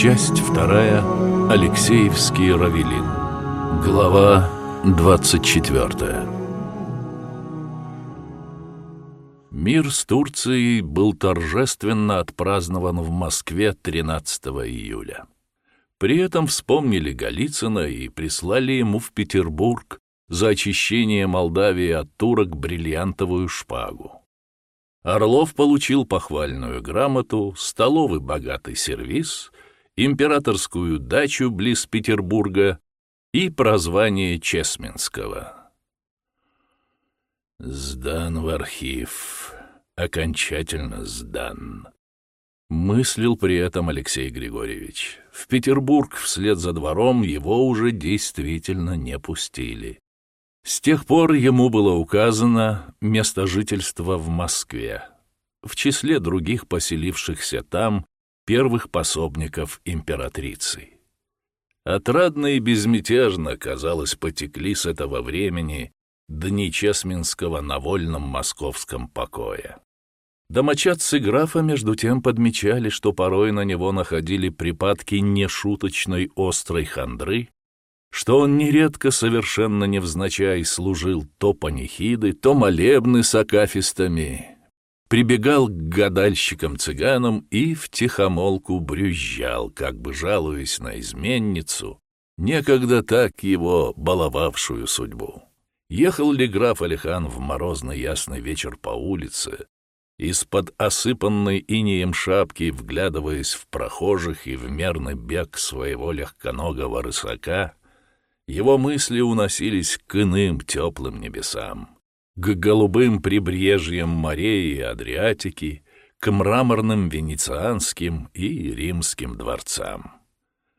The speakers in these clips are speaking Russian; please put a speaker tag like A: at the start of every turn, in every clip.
A: Часть вторая. Алексеевский Равелин. Глава 24. Мир с Турцией был торжественно отпразднован в Москве 13 июля. При этом вспомнили Голицына и прислали ему в Петербург за очищение Молдавии от турок бриллиантовую шпагу. Орлов получил похвальную грамоту, столовый богатый сервиз — императорскую дачу близ Петербурга и прозвание Чесменского. «Сдан в архив, окончательно сдан», — мыслил при этом Алексей Григорьевич. В Петербург вслед за двором его уже действительно не пустили. С тех пор ему было указано место жительства в Москве. В числе других поселившихся там первых пособников императрицы. Отрадно и безмятежно, казалось, потекли с этого времени дни Чесминского на вольном московском покое. Домочадцы графа, между тем, подмечали, что порой на него находили припадки нешуточной острой хандры, что он нередко совершенно невзначай служил то панихиды, то молебны с акафистами, прибегал к гадальщикам-цыганам и втихомолку брюзжал, как бы жалуясь на изменницу, некогда так его баловавшую судьбу. Ехал ли граф Алихан в морозный ясный вечер по улице, из-под осыпанной инеем шапки, вглядываясь в прохожих и в мерный бег своего легконогого рысака, его мысли уносились к иным теплым небесам к голубым прибрежьям морей и Адриатики, к мраморным венецианским и римским дворцам.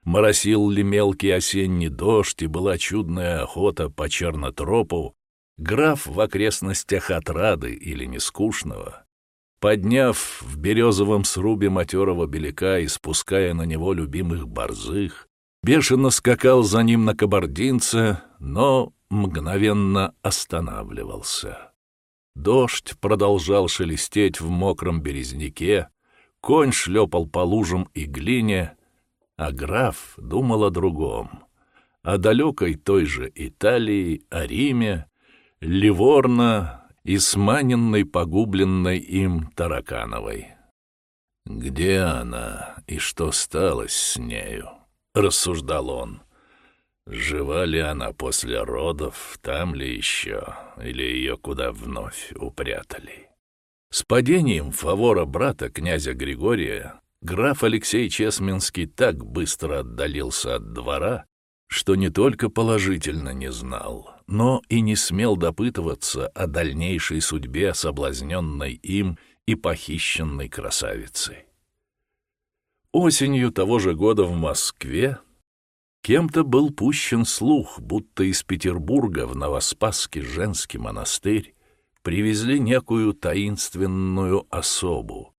A: Моросил ли мелкий осенний дождь и была чудная охота по чернотропу, граф в окрестностях Отрады или Нескучного, подняв в березовом срубе матерого беляка и спуская на него любимых борзых, бешено скакал за ним на кабардинце, но мгновенно останавливался. Дождь продолжал шелестеть в мокром березняке, конь шлепал по лужам и глине, а граф думал о другом, о далекой той же Италии, о Риме, Ливорно и сманенной, погубленной им Таракановой. «Где она и что сталось с нею?» — рассуждал он. Жива ли она после родов, там ли еще, или ее куда вновь упрятали? С падением фавора брата князя Григория граф Алексей Чесменский так быстро отдалился от двора, что не только положительно не знал, но и не смел допытываться о дальнейшей судьбе соблазненной им и похищенной красавицы. Осенью того же года в Москве Кем-то был пущен слух, будто из Петербурга в Новоспасский женский монастырь привезли некую таинственную особу,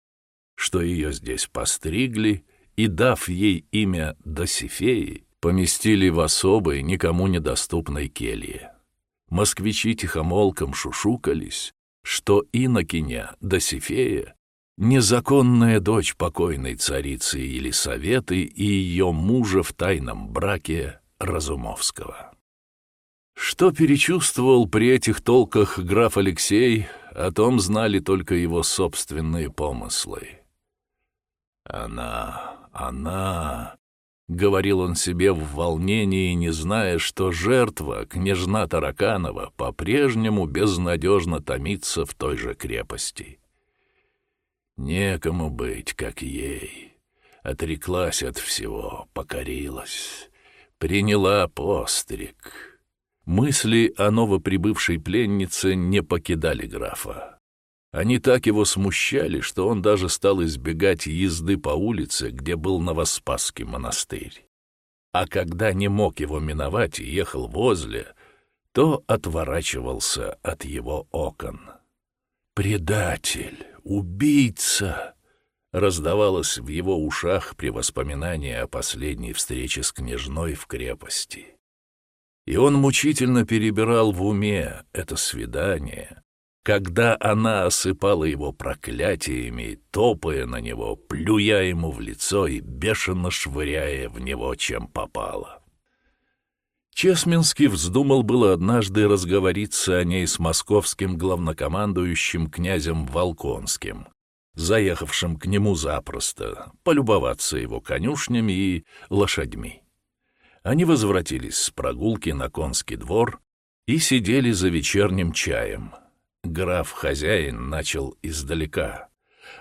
A: что ее здесь постригли и, дав ей имя Досифеи, поместили в особой, никому недоступной келье. Москвичи тихомолком шушукались, что инокиня Досифея незаконная дочь покойной царицы Елисаветы и ее мужа в тайном браке Разумовского. Что перечувствовал при этих толках граф Алексей, о том знали только его собственные помыслы. «Она, она...» — говорил он себе в волнении, не зная, что жертва, княжна Тараканова, по-прежнему безнадежно томится в той же крепости. Некому быть, как ей. Отреклась от всего, покорилась, приняла постриг. Мысли о новоприбывшей пленнице не покидали графа. Они так его смущали, что он даже стал избегать езды по улице, где был Новоспасский монастырь. А когда не мог его миновать и ехал возле, то отворачивался от его окон. «Предатель! Убийца!» раздавалось в его ушах при воспоминании о последней встрече с княжной в крепости. И он мучительно перебирал в уме это свидание, когда она осыпала его проклятиями, топая на него, плюя ему в лицо и бешено швыряя в него, чем попало. Чесминский вздумал было однажды разговориться о ней с московским главнокомандующим князем Волконским, заехавшим к нему запросто, полюбоваться его конюшнями и лошадьми. Они возвратились с прогулки на конский двор и сидели за вечерним чаем — граф-хозяин начал издалека,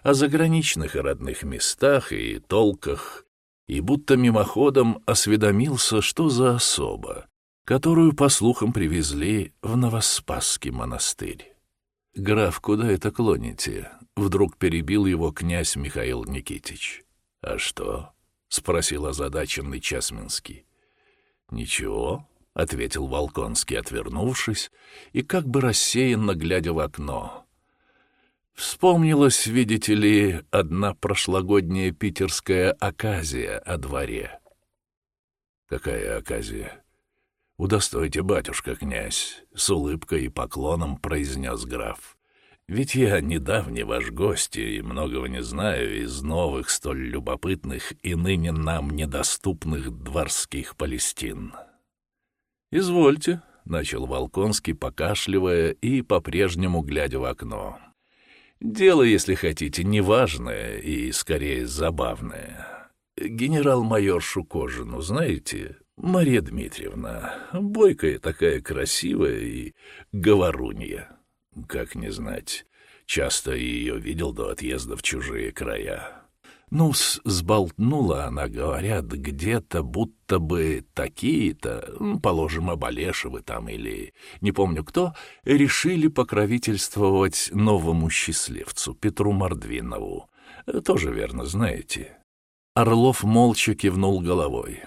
A: о заграничных и родных местах и толках, и будто мимоходом осведомился, что за особа, которую, по слухам, привезли в Новоспасский монастырь. «Граф, куда это клоните?» — вдруг перебил его князь Михаил Никитич. «А что?» — спросил озадаченный Часминский. «Ничего», — ответил Волконский, отвернувшись и как бы рассеянно глядя в окно. Вспомнилась, видите ли, одна прошлогодняя питерская оказия о дворе. «Какая оказия?» «Удостойте, батюшка, князь», — с улыбкой и поклоном произнес граф. «Ведь я недавний ваш гость и многого не знаю из новых, столь любопытных и ныне нам недоступных дворских Палестин». «Извольте», — начал Волконский, покашливая и по-прежнему глядя в окно. «Дело, если хотите, неважное и, скорее, забавное. Генерал-майоршу Кожину, знаете, Мария Дмитриевна, бойкая такая красивая и говорунья. Как не знать, часто ее видел до отъезда в чужие края». Ну, сболтнула она, говорят, где-то, будто бы такие-то, положим, Абалешевы там или не помню кто, решили покровительствовать новому счастливцу, Петру Мордвинову. Тоже верно, знаете. Орлов молча кивнул головой.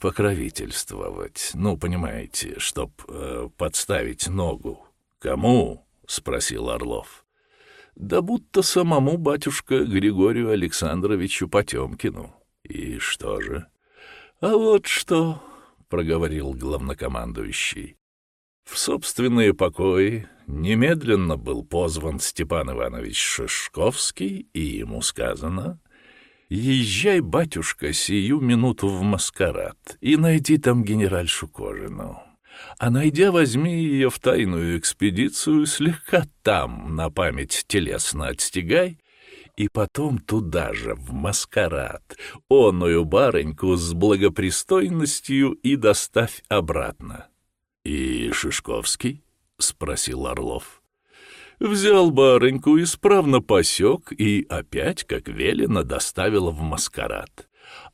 A: Покровительствовать, ну, понимаете, чтоб э, подставить ногу. Кому? — спросил Орлов. Да будто самому батюшка Григорию Александровичу Потемкину. И что же? А вот что, — проговорил главнокомандующий. В собственные покои немедленно был позван Степан Иванович Шишковский, и ему сказано «Езжай, батюшка, сию минуту в маскарад и найди там генеральшу Кожину» а найдя, возьми ее в тайную экспедицию, слегка там на память телесно отстегай, и потом туда же, в маскарад, онную барыньку с благопристойностью и доставь обратно. — И Шишковский? — спросил Орлов. Взял барыньку, исправно посек и опять, как велено, доставил в маскарад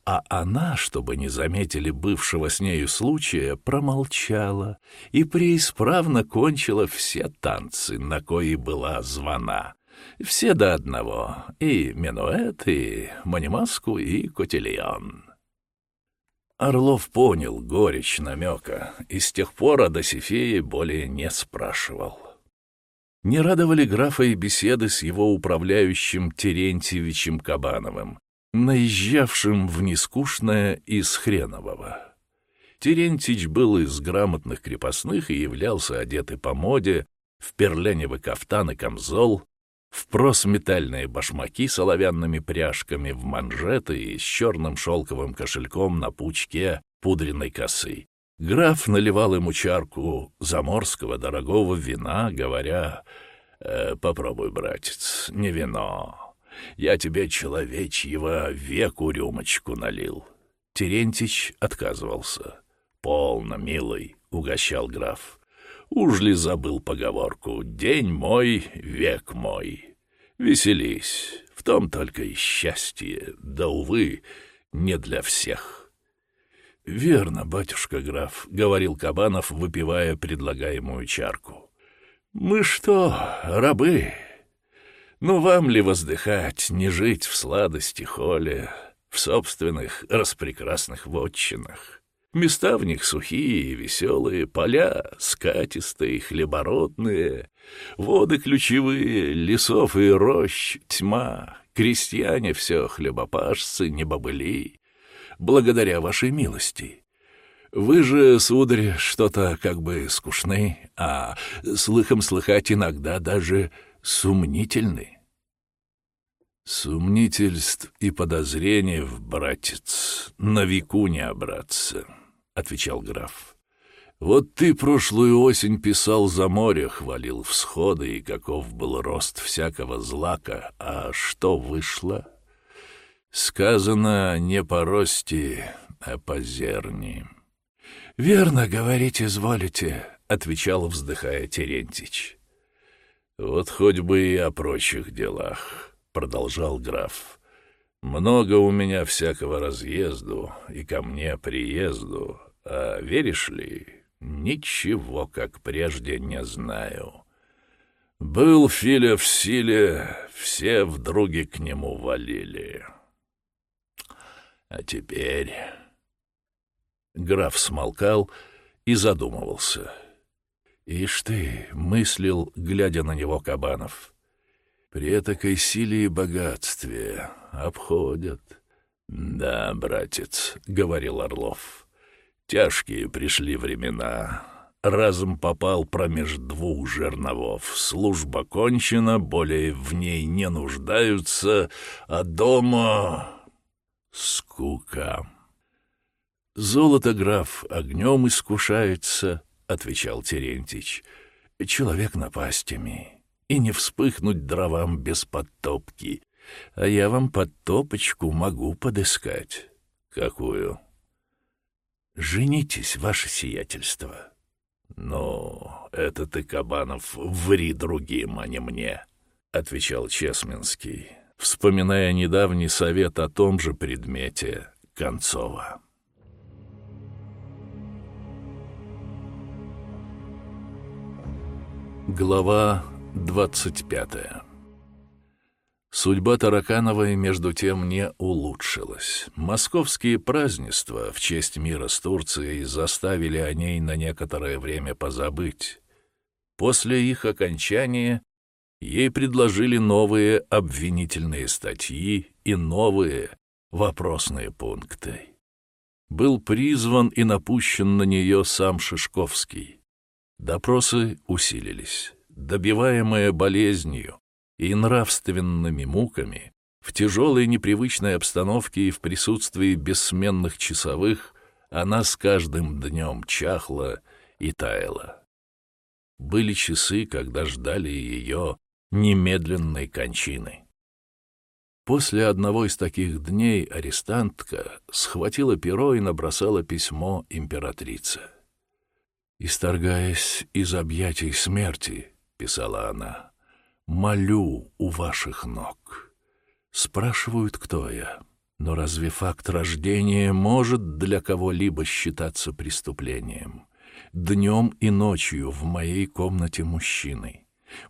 A: а она, чтобы не заметили бывшего с нею случая, промолчала и преисправно кончила все танцы, на кои была звона. Все до одного, и минуэт, и манимаску, и котельон. Орлов понял горечь намека и с тех пор о Досифее более не спрашивал. Не радовали графа и беседы с его управляющим Терентьевичем Кабановым, наезжавшим в нескучное из Хренового. Терентич был из грамотных крепостных и являлся одетый по моде, в перляневый кафтан и камзол, в просметальные башмаки с оловянными пряжками, в манжеты и с черным шелковым кошельком на пучке пудренной косы. Граф наливал ему чарку заморского дорогого вина, говоря «Э, «Попробуй, братец, не вино, я тебе человечьего веку рюмочку налил. Терентич отказывался. «Полно, милый», — угощал граф. «Уж ли забыл поговорку «День мой, век мой». Веселись, в том только и счастье, да, увы, не для всех». «Верно, батюшка граф», — говорил Кабанов, выпивая предлагаемую чарку. «Мы что, рабы?» Ну, вам ли воздыхать, не жить в сладости холе, в собственных распрекрасных вотчинах? Места в них сухие веселые, поля скатистые, хлебородные, воды ключевые, лесов и рощ тьма, крестьяне все хлебопашцы, не бобыли, благодаря вашей милости. Вы же, сударь, что-то как бы скучны, а слыхом слыхать иногда даже сумнительны. Сумнительств и подозрений, братец, на веку не обраться, — отвечал граф. Вот ты прошлую осень писал за море, хвалил всходы и каков был рост всякого злака, а что вышло? Сказано не по росте, а по зерни. «Верно, говорить изволите», — отвечал, вздыхая Терентич. «Вот хоть бы и о прочих делах», — продолжал граф. «Много у меня всякого разъезду и ко мне приезду, а веришь ли, ничего, как прежде, не знаю. Был Филя в силе, все вдруги к нему валили. А теперь...» Граф смолкал и задумывался. «Ишь ты!» — мыслил, глядя на него Кабанов. «При этакой силе и богатстве обходят». «Да, братец», — говорил Орлов, — «тяжкие пришли времена. Разом попал промеж двух жерновов. Служба кончена, более в ней не нуждаются, а дома скука». «Золото, граф, огнем искушается», — отвечал Терентич. «Человек напастями, и не вспыхнуть дровам без подтопки. А я вам подтопочку могу подыскать». «Какую?» «Женитесь, ваше сиятельство». «Ну, это ты, Кабанов, ври другим, а не мне», — отвечал Чесменский, вспоминая недавний совет о том же предмете Концова. Глава 25 Судьба Таракановой, между тем, не улучшилась. Московские празднества в честь мира с Турцией заставили о ней на некоторое время позабыть. После их окончания ей предложили новые обвинительные статьи и новые вопросные пункты. Был призван и напущен на нее сам Шишковский — Допросы усилились. Добиваемая болезнью и нравственными муками, в тяжелой непривычной обстановке и в присутствии бессменных часовых, она с каждым днем чахла и таяла. Были часы, когда ждали ее немедленной кончины. После одного из таких дней арестантка схватила перо и набросала письмо императрице. «Исторгаясь из объятий смерти», — писала она, — «молю у ваших ног. Спрашивают, кто я. Но разве факт рождения может для кого-либо считаться преступлением? Днем и ночью в моей комнате мужчины.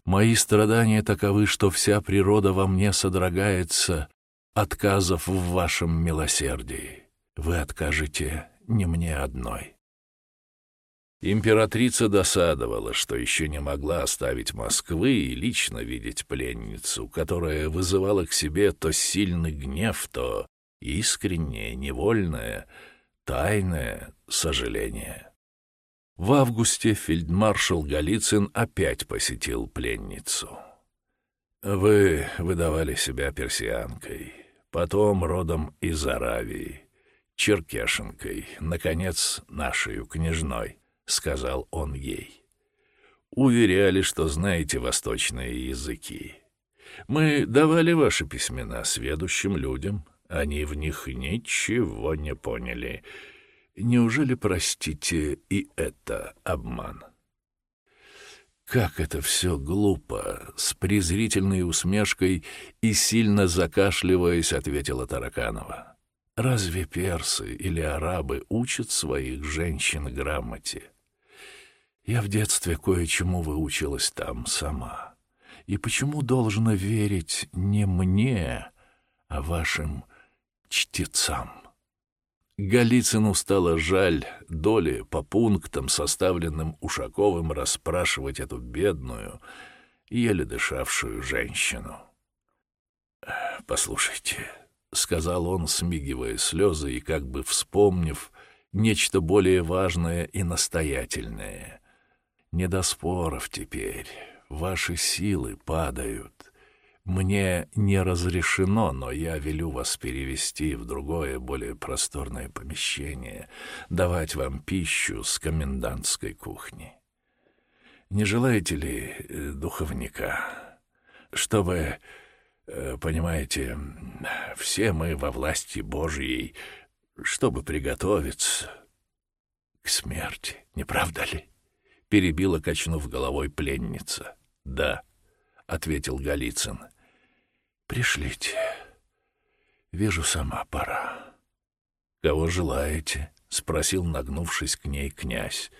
A: Мои страдания таковы, что вся природа во мне содрогается, отказав в вашем милосердии. Вы откажете не мне одной. Императрица досадовала, что еще не могла оставить Москвы и лично видеть пленницу, которая вызывала к себе то сильный гнев, то искреннее, невольное, тайное сожаление. В августе фельдмаршал Голицын опять посетил пленницу. «Вы выдавали себя персианкой, потом родом из Аравии, черкешенкой, наконец, нашей княжной». — сказал он ей. «Уверяли, что знаете восточные языки. Мы давали ваши письмена сведущим людям. Они в них ничего не поняли. Неужели, простите, и это обман?» Как это все глупо! С презрительной усмешкой и сильно закашливаясь, ответила Тараканова. Разве персы или арабы учат своих женщин грамоте? Я в детстве кое-чему выучилась там сама. И почему должна верить не мне, а вашим чтецам? Голицыну стало жаль доли по пунктам, составленным Ушаковым, расспрашивать эту бедную, еле дышавшую женщину. «Послушайте», — сказал он, смигивая слезы и как бы вспомнив, нечто более важное и настоятельное. Не до споров теперь, ваши силы падают. Мне не разрешено, но я велю вас перевести в другое, более просторное помещение, давать вам пищу с комендантской кухни. Не желаете ли э, духовника, чтобы, э, понимаете, все мы во власти Божьей, чтобы приготовиться к смерти, не правда ли? Перебила, качнув головой пленница. Да, ответил Голицын. Пришлите. Вижу, сама пора. Кого желаете? спросил, нагнувшись к ней князь.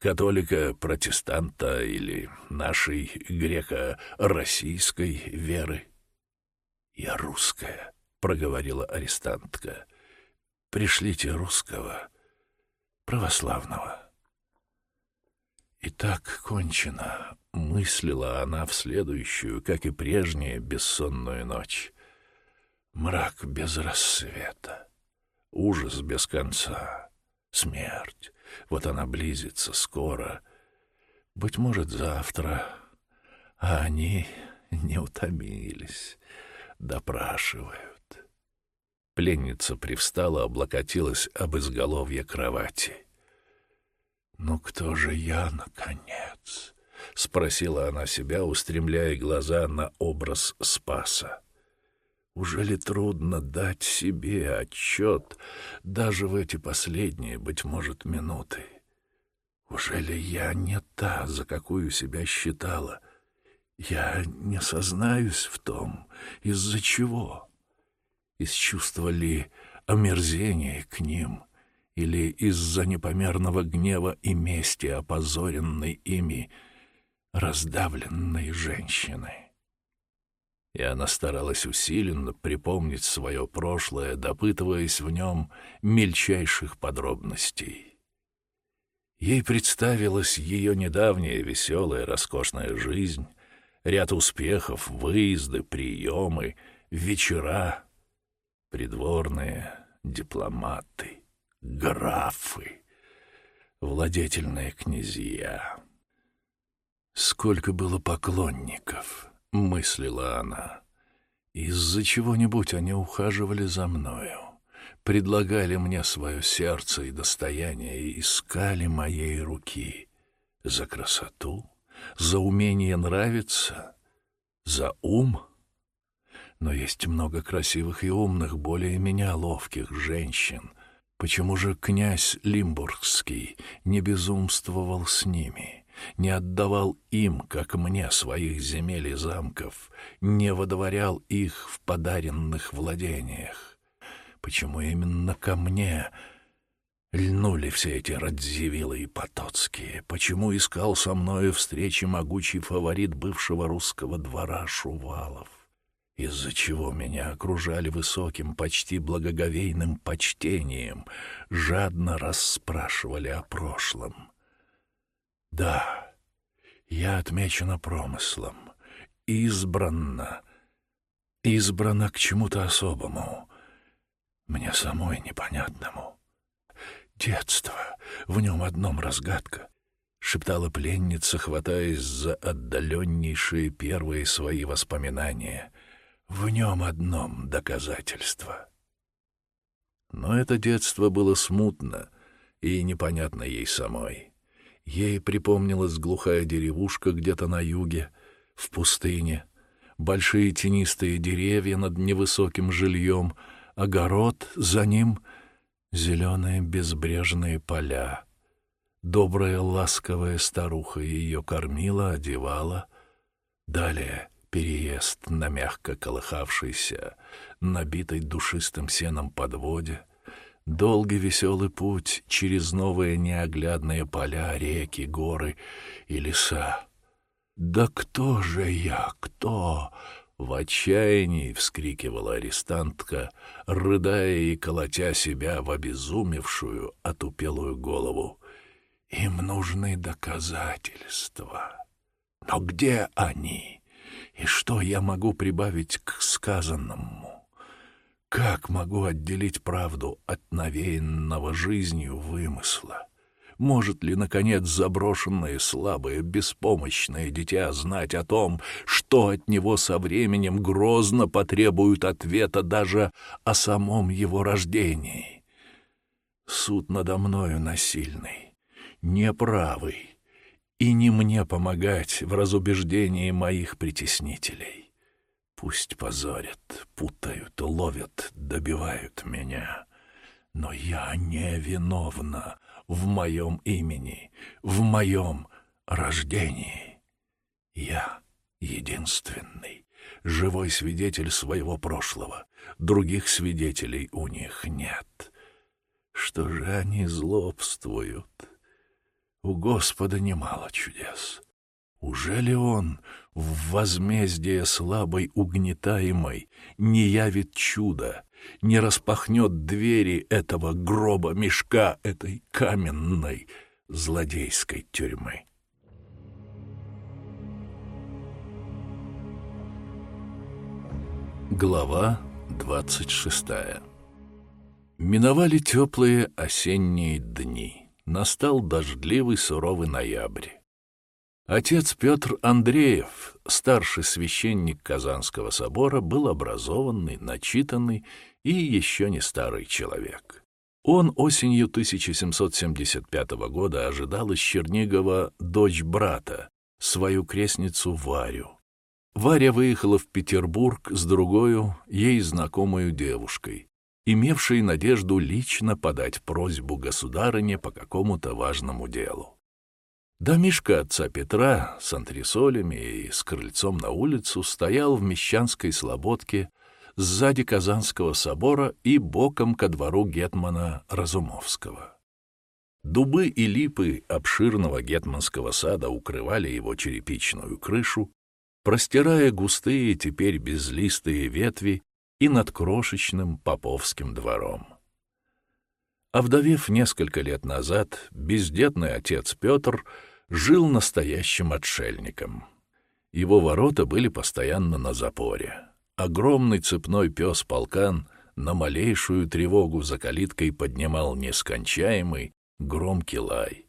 A: Католика, протестанта или нашей греко-российской веры? Я русская, проговорила арестантка. Пришлите русского, православного. И так кончено, мыслила она в следующую, как и прежняя, бессонную ночь. Мрак без рассвета, ужас без конца, смерть. Вот она близится скоро, быть может, завтра. А они не утомились, допрашивают. Пленница привстала, облокотилась об изголовье кровати. «Ну кто же я, наконец?» — спросила она себя, устремляя глаза на образ Спаса. «Ужели трудно дать себе отчет даже в эти последние, быть может, минуты? Ужели я не та, за какую себя считала? Я не сознаюсь в том, из-за чего? Из чувства ли омерзения к ним?» Или из-за непомерного гнева и мести опозоренной ими раздавленной женщины. И она старалась усиленно припомнить свое прошлое, допытываясь в нем мельчайших подробностей. Ей представилась ее недавняя веселая, роскошная жизнь, ряд успехов, выезды, приемы, вечера, придворные дипломаты — графы, владетельные князья. Сколько было поклонников, мыслила она. Из-за чего-нибудь они ухаживали за мною, предлагали мне свое сердце и достояние и искали моей руки за красоту, за умение нравиться, за ум. Но есть много красивых и умных, более меня ловких женщин — Почему же князь Лимбургский не безумствовал с ними, не отдавал им, как мне, своих земель и замков, не водворял их в подаренных владениях? Почему именно ко мне льнули все эти Радзивиллы и Потоцкие? Почему искал со мною встречи могучий фаворит бывшего русского двора Шувалов? Из-за чего меня окружали высоким, почти благоговейным почтением, жадно расспрашивали о прошлом. Да, я отмечена промыслом, избранна, избрана к чему-то особому, мне самой непонятному. Детство, в нем одном разгадка — шептала пленница, хватаясь за отдаленнейшие первые свои воспоминания. В нем одном доказательство. Но это детство было смутно и непонятно ей самой. Ей припомнилась глухая деревушка где-то на юге, в пустыне, большие тенистые деревья над невысоким жильем, огород, за ним зеленые безбрежные поля. Добрая ласковая старуха ее кормила, одевала. Далее переезд на мягко колыхавшейся, набитой душистым сеном подводе, долгий веселый путь через новые неоглядные поля, реки, горы и леса. «Да кто же я, кто?» — в отчаянии вскрикивала арестантка, рыдая и колотя себя в обезумевшую, отупелую голову. «Им нужны доказательства. Но где они?» И что я могу прибавить к сказанному? Как могу отделить правду от навеянного жизнью вымысла? Может ли, наконец, заброшенное, слабое, беспомощное дитя знать о том, что от него со временем грозно потребуют ответа даже о самом его рождении? Суд надо мною насильный, неправый, и не мне помогать в разубеждении моих притеснителей. Пусть позорят, путают, ловят, добивают меня, но я не виновна в моем имени, в моем рождении. Я единственный, живой свидетель своего прошлого. Других свидетелей у них нет. Что же они злобствуют? У Господа немало чудес. Уже ли Он в возмездие слабой угнетаемой не явит чудо, не распахнет двери этого гроба мешка, этой каменной злодейской тюрьмы. Глава двадцать шестая Миновали теплые осенние дни. Настал дождливый суровый ноябрь. Отец Петр Андреев, старший священник Казанского собора, был образованный, начитанный и еще не старый человек. Он осенью 1775 года ожидал из Чернигова дочь брата, свою крестницу Варю. Варя выехала в Петербург с другою, ей знакомую девушкой, имевшей надежду лично подать просьбу государыне по какому-то важному делу. Домишка отца Петра с антресолями и с крыльцом на улицу стоял в Мещанской слободке сзади Казанского собора и боком ко двору гетмана Разумовского. Дубы и липы обширного гетманского сада укрывали его черепичную крышу, простирая густые теперь безлистые ветви и над крошечным поповским двором. Овдовев несколько лет назад, бездетный отец Петр жил настоящим отшельником. Его ворота были постоянно на запоре. Огромный цепной пес-полкан на малейшую тревогу за калиткой поднимал нескончаемый громкий лай.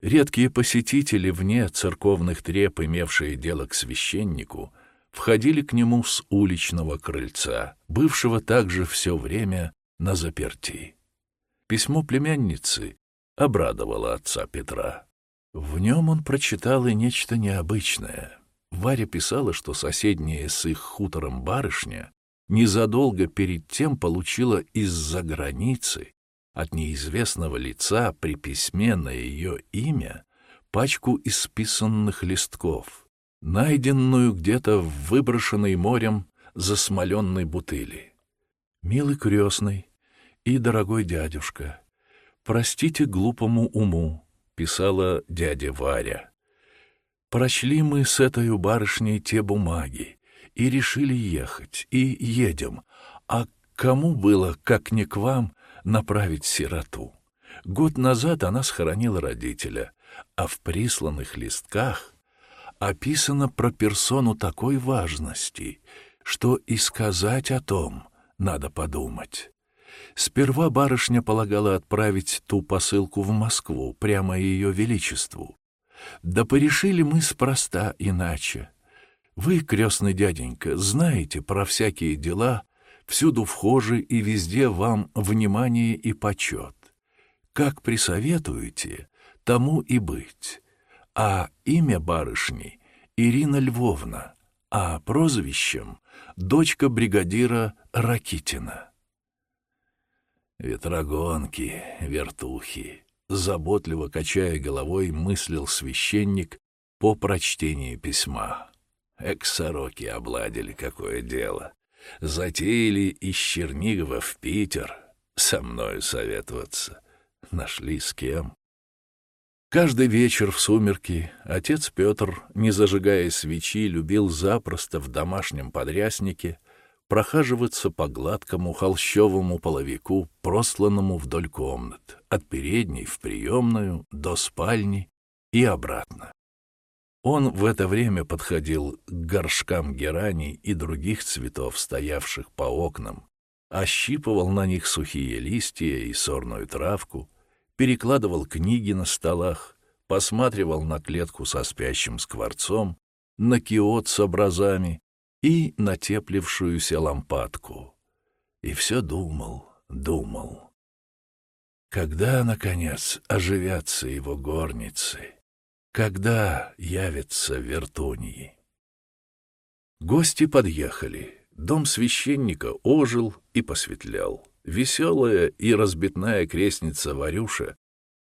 A: Редкие посетители вне церковных треп, имевшие дело к священнику, входили к нему с уличного крыльца, бывшего также все время на заперти. Письмо племянницы обрадовало отца Петра. В нем он прочитал и нечто необычное. Варя писала, что соседняя с их хутором барышня незадолго перед тем получила из-за границы от неизвестного лица при письме на ее имя пачку исписанных листков, найденную где-то в выброшенной морем засмоленной бутыли. «Милый крестный, и дорогой дядюшка, простите глупому уму, писала дядя Варя. Прочли мы с этой барышней те бумаги и решили ехать, и едем. А кому было, как не к вам, направить сироту? Год назад она схоронила родителя, а в присланных листках описано про персону такой важности, что и сказать о том надо подумать. Сперва барышня полагала отправить ту посылку в Москву, прямо ее величеству. Да порешили мы спроста иначе. Вы, крестный дяденька, знаете про всякие дела, всюду вхожи и везде вам внимание и почет. Как присоветуете, тому и быть. А имя барышни — Ирина Львовна, а прозвищем — дочка бригадира Ракитина. Ветрогонки, вертухи, заботливо качая головой, мыслил священник по прочтении письма. Экс-сороки обладили какое дело. Затеяли из Чернигова в Питер со мною советоваться. Нашли с кем. Каждый вечер в сумерки отец Петр, не зажигая свечи, любил запросто в домашнем подряснике прохаживаться по гладкому холщовому половику, просланному вдоль комнат, от передней в приемную до спальни и обратно. Он в это время подходил к горшкам гераний и других цветов, стоявших по окнам, ощипывал на них сухие листья и сорную травку, перекладывал книги на столах, посматривал на клетку со спящим скворцом, на киот с образами и на теплившуюся лампадку. И все думал, думал. Когда, наконец, оживятся его горницы? Когда явятся вертуньи? Гости подъехали. Дом священника ожил и посветлял. Веселая и разбитная крестница Варюша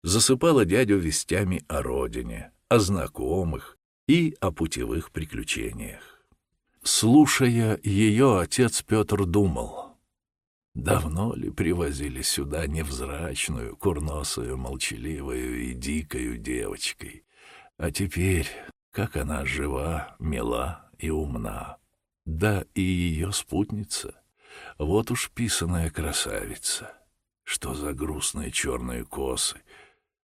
A: засыпала дядю вестями о родине, о знакомых и о путевых приключениях. Слушая ее, отец Петр думал — Давно ли привозили сюда невзрачную, курносую, молчаливую и дикою девочкой? А теперь, как она жива, мила и умна. Да и ее спутница. Вот уж писаная красавица. Что за грустные черные косы,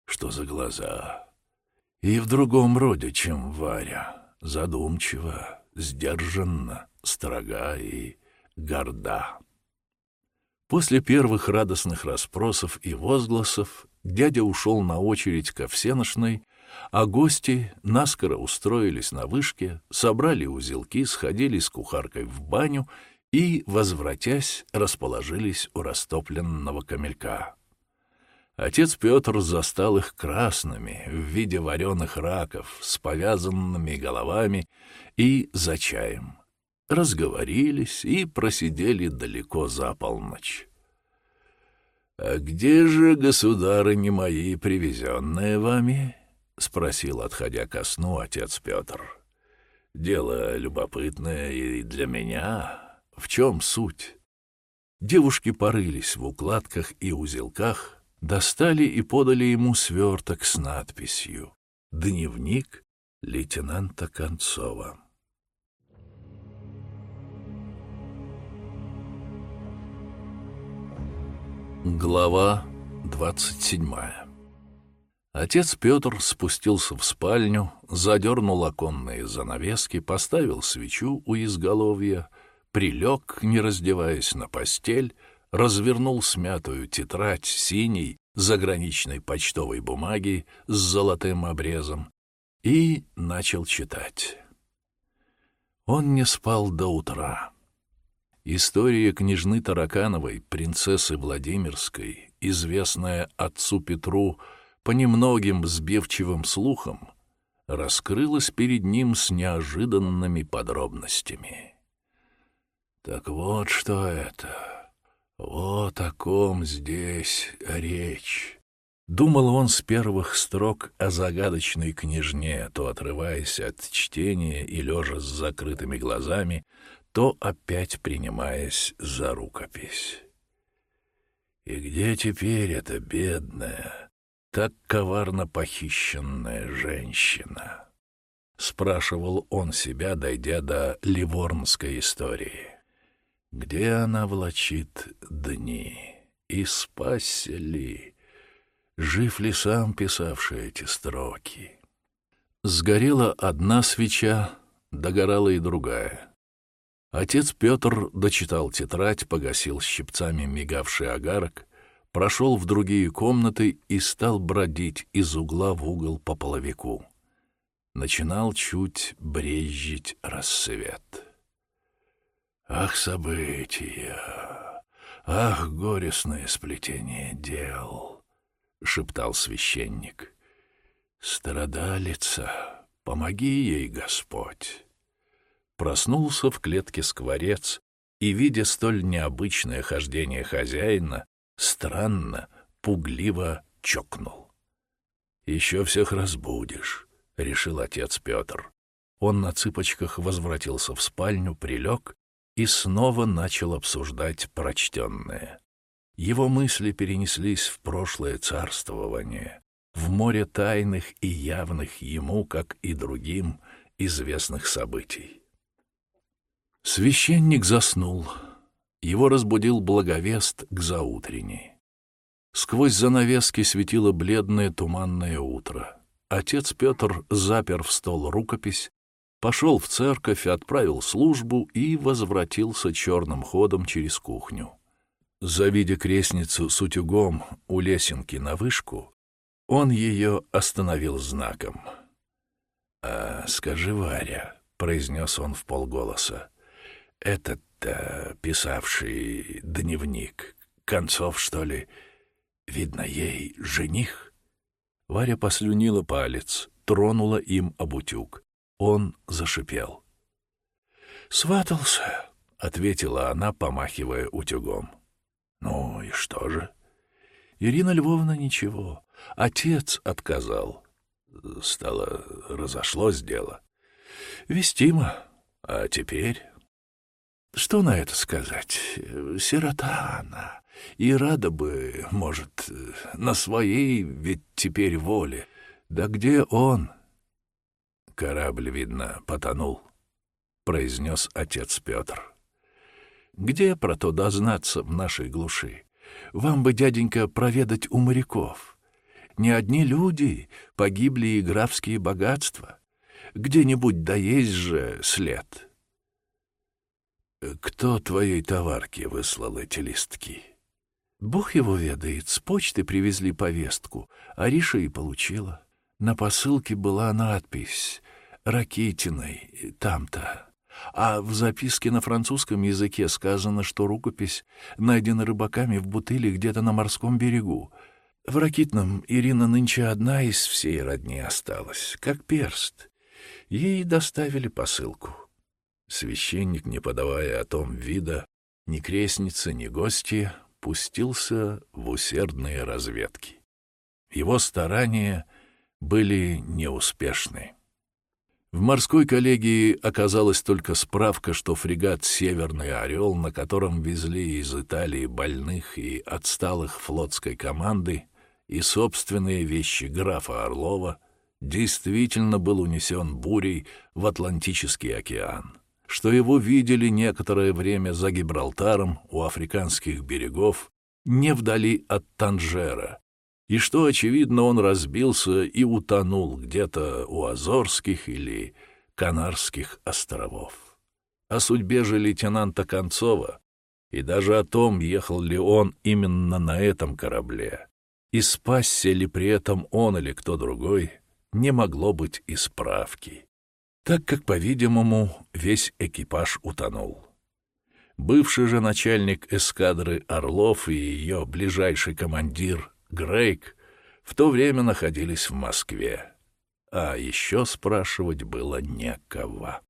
A: что за глаза. И в другом роде, чем Варя. Задумчиво, сдержанно, строга и горда. После первых радостных расспросов и возгласов дядя ушел на очередь ко всеношной, а гости наскоро устроились на вышке, собрали узелки, сходили с кухаркой в баню и, возвратясь, расположились у растопленного камелька. Отец Петр застал их красными в виде вареных раков с повязанными головами и за чаем разговорились и просидели далеко за полночь. «А где же, государыни мои, привезенные вами?» — спросил, отходя ко сну, отец Петр. «Дело любопытное и для меня. В чем суть?» Девушки порылись в укладках и узелках, достали и подали ему сверток с надписью «Дневник лейтенанта Концова». Глава двадцать седьмая Отец Петр спустился в спальню, задернул оконные занавески, поставил свечу у изголовья, прилег, не раздеваясь на постель, развернул смятую тетрадь синей заграничной почтовой бумаги с золотым обрезом и начал читать. Он не спал до утра. История княжны Таракановой, принцессы Владимирской, известная отцу Петру по немногим сбивчивым слухам, раскрылась перед ним с неожиданными подробностями. Так вот что это, вот о ком здесь речь. Думал он с первых строк о загадочной княжне, то отрываясь от чтения и лежа с закрытыми глазами, то опять принимаясь за рукопись. И где теперь эта бедная, так коварно похищенная женщина? Спрашивал он себя, дойдя до ливорнской истории. Где она влачит дни? И спасся ли? Жив ли сам писавший эти строки? Сгорела одна свеча, догорала и другая — Отец Петр дочитал тетрадь, погасил щипцами мигавший огарок, прошел в другие комнаты и стал бродить из угла в угол по половику. Начинал чуть брезжить рассвет. Ах, события! Ах, горестное сплетение дел! — шептал священник. Страдалица, помоги ей, Господь! Проснулся в клетке скворец и, видя столь необычное хождение хозяина, странно, пугливо чокнул. «Еще всех разбудишь», — решил отец Петр. Он на цыпочках возвратился в спальню, прилег и снова начал обсуждать прочтенное. Его мысли перенеслись в прошлое царствование, в море тайных и явных ему, как и другим, известных событий. Священник заснул. Его разбудил благовест к заутренней. Сквозь занавески светило бледное туманное утро. Отец Петр запер в стол рукопись, пошел в церковь, отправил службу и возвратился черным ходом через кухню. Завидя крестницу с утюгом у лесенки на вышку, он ее остановил знаком. «А скажи, Варя», — произнес он в полголоса, — «этот-то писавший дневник, Концов, что ли, видно, ей жених?» Варя послюнила палец, тронула им об утюг. Он зашипел. «Сватался», — ответила она, помахивая утюгом. «Ну и что же?» Ирина Львовна ничего. Отец отказал. Стало, разошлось дело. Вестимо. А теперь... Что на это сказать? Сирота она. И рада бы, может, на своей ведь теперь воле. Да где он? Корабль, видно, потонул, — произнес отец Петр. Где про то дознаться в нашей глуши? Вам бы, дяденька, проведать у моряков. Не одни люди, погибли и графские богатства. Где-нибудь да есть же след. Кто твоей товарке выслал эти листки? Бог его ведает, с почты привезли повестку, а Риша и получила. На посылке была надпись «Ракитиной, там-то». А в записке на французском языке сказано, что рукопись найдена рыбаками в бутыле где-то на морском берегу. В Ракитном Ирина нынче одна из всей родни осталась, как перст. Ей доставили посылку. Священник, не подавая о том вида, ни крестницы, ни гости, пустился в усердные разведки. Его старания были неуспешны. В морской коллегии оказалась только справка, что фрегат «Северный орел», на котором везли из Италии больных и отсталых флотской команды, и собственные вещи графа Орлова, действительно был унесен бурей в Атлантический океан, что его видели некоторое время за Гибралтаром у африканских берегов, не вдали от Танжера, и что, очевидно, он разбился и утонул где-то у Азорских или Канарских островов. О судьбе же лейтенанта Концова и даже о том, ехал ли он именно на этом корабле, и спасся ли при этом он или кто другой, не могло быть и справки, так как, по-видимому, весь экипаж утонул. Бывший же начальник эскадры Орлов и ее ближайший командир Грейк в то время находились в Москве, а еще спрашивать было некого.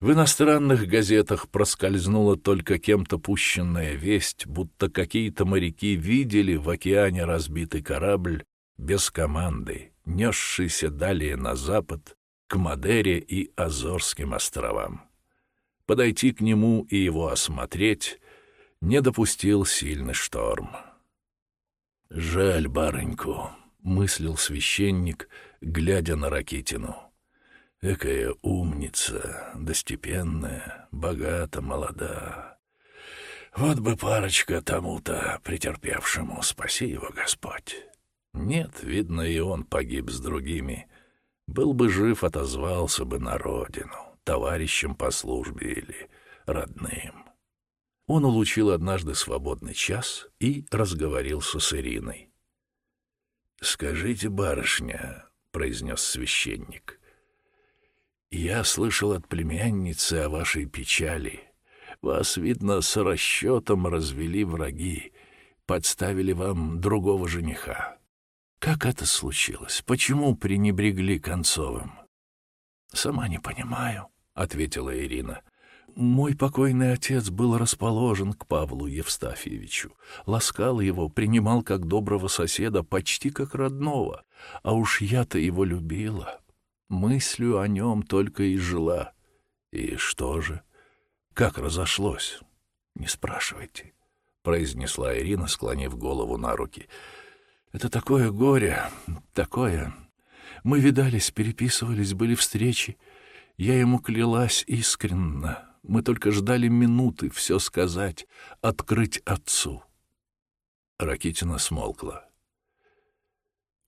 A: В иностранных газетах проскользнула только кем-то пущенная весть, будто какие-то моряки видели в океане разбитый корабль без команды, несшийся далее на запад, к Мадере и Азорским островам. Подойти к нему и его осмотреть не допустил сильный шторм. «Жаль барыньку», — мыслил священник, глядя на Ракитину. «Экая умница, достепенная, богата, молода. Вот бы парочка тому-то, претерпевшему, спаси его Господь. Нет, видно, и он погиб с другими. Был бы жив, отозвался бы на родину, товарищем по службе или родным. Он улучил однажды свободный час и разговорился с Ириной. «Скажите, барышня», — произнес священник, — «я слышал от племянницы о вашей печали. Вас, видно, с расчетом развели враги, подставили вам другого жениха. Как это случилось? Почему пренебрегли Концовым?» «Сама не понимаю», — ответила Ирина. Мой покойный отец был расположен к Павлу Евстафьевичу, ласкал его, принимал как доброго соседа, почти как родного, а уж я-то его любила, мыслью о нем только и жила. И что же? Как разошлось? Не спрашивайте, — произнесла Ирина, склонив голову на руки. Это такое горе, такое... Мы видались, переписывались, были встречи. Я ему клялась искренно, мы только ждали минуты все сказать, открыть отцу. Ракитина смолкла.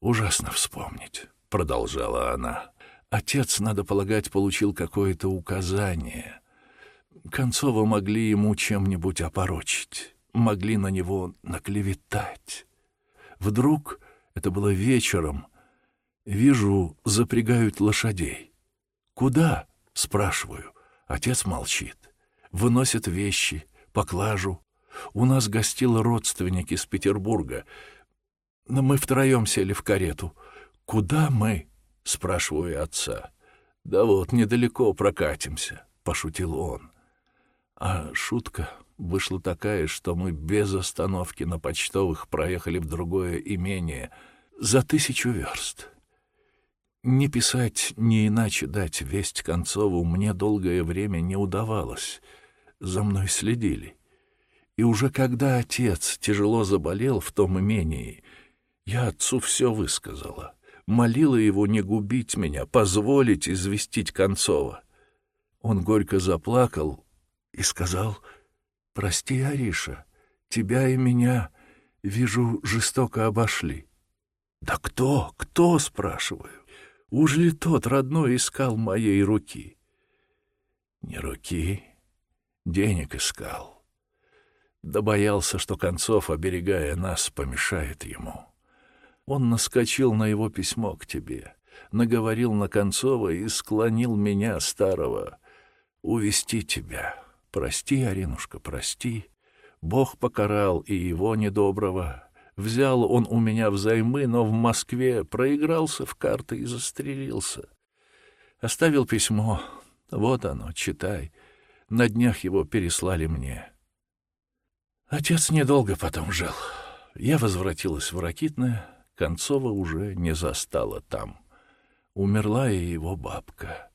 A: «Ужасно вспомнить», — продолжала она. «Отец, надо полагать, получил какое-то указание. Концова могли ему чем-нибудь опорочить. могли на него наклеветать. Вдруг, это было вечером, вижу, запрягают лошадей. «Куда?» — спрашиваю. Отец молчит. Выносят вещи, поклажу. У нас гостил родственник из Петербурга. Но мы втроем сели в карету. «Куда мы?» — спрашиваю отца. «Да вот, недалеко прокатимся», — пошутил он. А шутка вышла такая, что мы без остановки на почтовых проехали в другое имение за тысячу верст. Не писать, не иначе дать весть Концову мне долгое время не удавалось. За мной следили. И уже когда отец тяжело заболел в том имении, я отцу все высказала. Молила его не губить меня, позволить известить Концова. Он горько заплакал и сказал, «Прости, Ариша, тебя и меня, вижу, жестоко обошли». «Да кто, кто?» — спрашиваю. «Уж ли тот родной искал моей руки?» «Не руки, денег искал. Да боялся, что Концов, оберегая нас, помешает ему. Он наскочил на его письмо к тебе, наговорил на Концова и склонил меня, старого, увести тебя. Прости, Аринушка, прости. Бог покарал и его недоброго. Взял он у меня взаймы, но в Москве проигрался в карты и застрелился. Оставил письмо. Вот оно, читай. На днях его переслали мне. Отец недолго потом жил. Я возвратилась в Ракитное, Концова уже не застала там. Умерла и его бабка.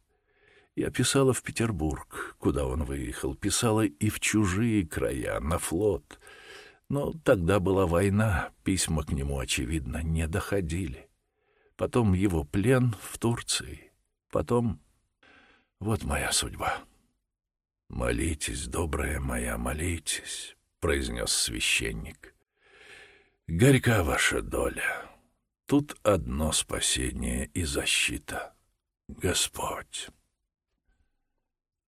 A: Я писала в Петербург, куда он выехал, писала и в чужие края, на флот. Но тогда была война, письма к нему, очевидно, не доходили. Потом его плен в Турции. Потом... Вот моя судьба. «Молитесь, добрая моя, молитесь», — произнес священник. «Горька ваша доля. Тут одно спасение и защита. Господь».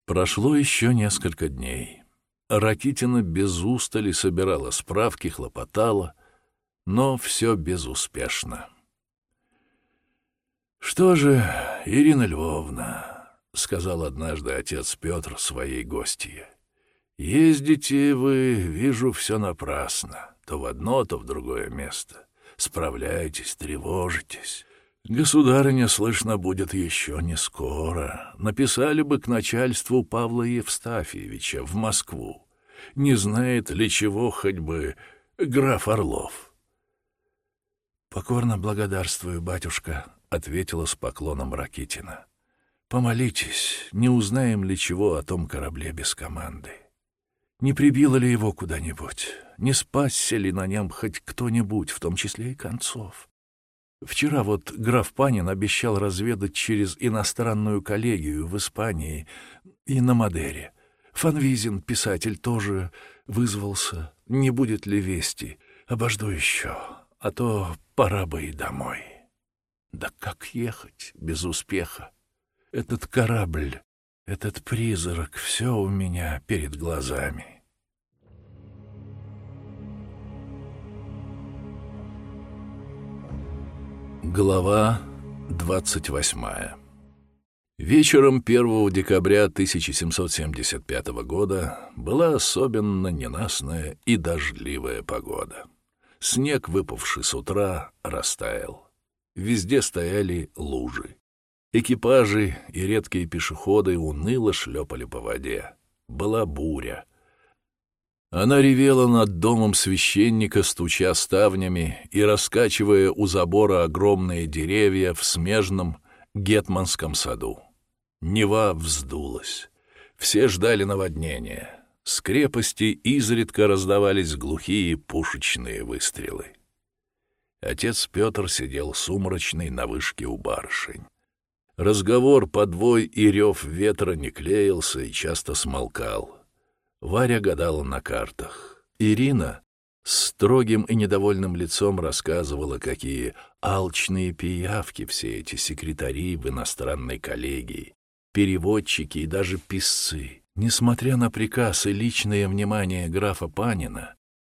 A: Прошло еще несколько дней. Ракитина без устали собирала справки, хлопотала, но все безуспешно. «Что же, Ирина Львовна», — сказал однажды отец Петр своей гостье, — «ездите вы, вижу, все напрасно, то в одно, то в другое место. Справляйтесь, тревожитесь». Государыня, слышно, будет еще не скоро. Написали бы к начальству Павла Евстафьевича в Москву. Не знает ли чего хоть бы граф Орлов. «Покорно благодарствую, батюшка», — ответила с поклоном Ракитина. «Помолитесь, не узнаем ли чего о том корабле без команды. Не прибило ли его куда-нибудь? Не спасся ли на нем хоть кто-нибудь, в том числе и концов?» Вчера вот граф Панин обещал разведать через иностранную коллегию в Испании и на Мадере. Фанвизин, писатель, тоже вызвался. Не будет ли вести? Обожду еще, а то пора бы и домой. Да как ехать без успеха? Этот корабль, этот призрак, все у меня перед глазами. Глава 28 Вечером 1 декабря 1775 года была особенно ненастная и дождливая погода. Снег, выпавший с утра, растаял. Везде стояли лужи. Экипажи и редкие пешеходы уныло шлепали по воде. Была буря — она ревела над домом священника, стуча ставнями и раскачивая у забора огромные деревья в смежном гетманском саду. Нева вздулась. Все ждали наводнения. С крепости изредка раздавались глухие пушечные выстрелы. Отец Петр сидел сумрачный на вышке у барышень. Разговор, подвой и рев ветра не клеился и часто смолкал — Варя гадала на картах. Ирина с строгим и недовольным лицом рассказывала, какие алчные пиявки все эти секретари в иностранной коллегии, переводчики и даже писцы. Несмотря на приказ и личное внимание графа Панина,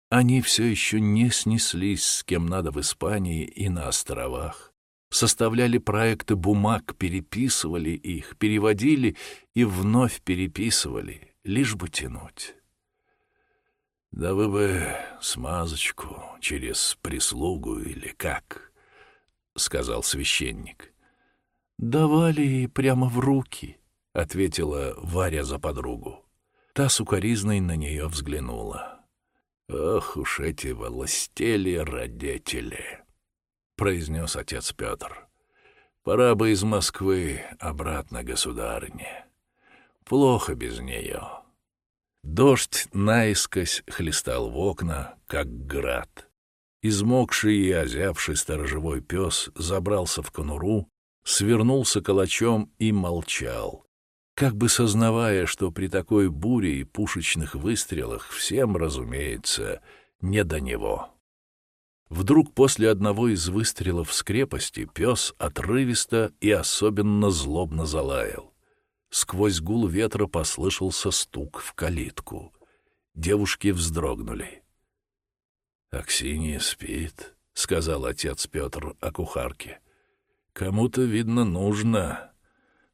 A: Они все еще не снеслись с кем надо в Испании и на островах. Составляли проекты бумаг, переписывали их, переводили и вновь переписывали, лишь бы тянуть. «Да вы бы смазочку через прислугу или как?» — сказал священник. «Давали прямо в руки», — ответила Варя за подругу. Та сукоризной на нее взглянула. «Ох уж эти властели-родители!» — произнес отец Петр. «Пора бы из Москвы обратно государыне. Плохо без нее». Дождь наискось хлестал в окна, как град. Измокший и озявший сторожевой пес забрался в конуру, свернулся калачом и молчал, как бы сознавая, что при такой буре и пушечных выстрелах всем, разумеется, не до него. Вдруг после одного из выстрелов с крепости пес отрывисто и особенно злобно залаял. Сквозь гул ветра послышался стук в калитку. Девушки вздрогнули. «Аксинья спит», — сказал отец Петр о кухарке. «Кому-то, видно, нужно».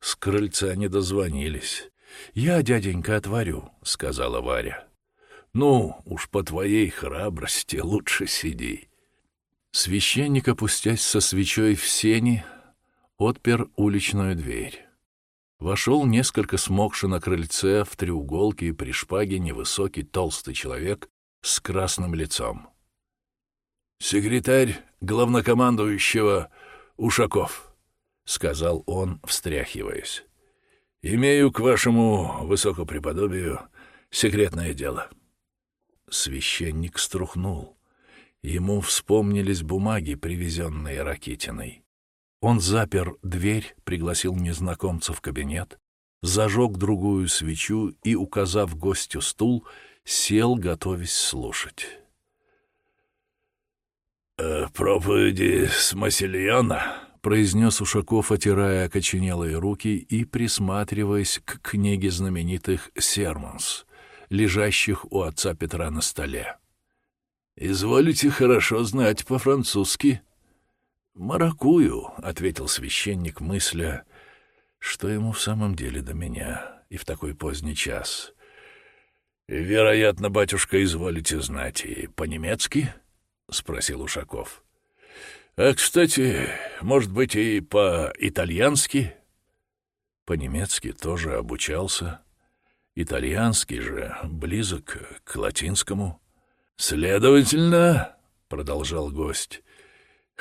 A: С крыльца не дозвонились. «Я, дяденька, отворю», — сказала Варя. «Ну, уж по твоей храбрости лучше сиди». Священник, опустясь со свечой в сени, отпер уличную дверь. Вошел несколько смокши на крыльце в треуголке и при шпаге невысокий толстый человек с красным лицом. «Секретарь главнокомандующего Ушаков», — сказал он, встряхиваясь. «Имею к вашему высокопреподобию секретное дело». Священник струхнул. Ему вспомнились бумаги, привезенные Ракитиной. Он запер дверь, пригласил незнакомца в кабинет, зажег другую свечу и, указав гостю стул, сел, готовясь слушать. «Э, «Проповеди с Массильона», — произнес Ушаков, отирая окоченелые руки и присматриваясь к книге знаменитых «Сермонс», лежащих у отца Петра на столе. «Изволите хорошо знать по-французски», «Маракую», — ответил священник, мысля, что ему в самом деле до меня и в такой поздний час. «Вероятно, батюшка, изволите знать и по-немецки?» — спросил Ушаков. «А, кстати, может быть, и по-итальянски?» По-немецки тоже обучался. Итальянский же близок к латинскому. «Следовательно», — продолжал гость,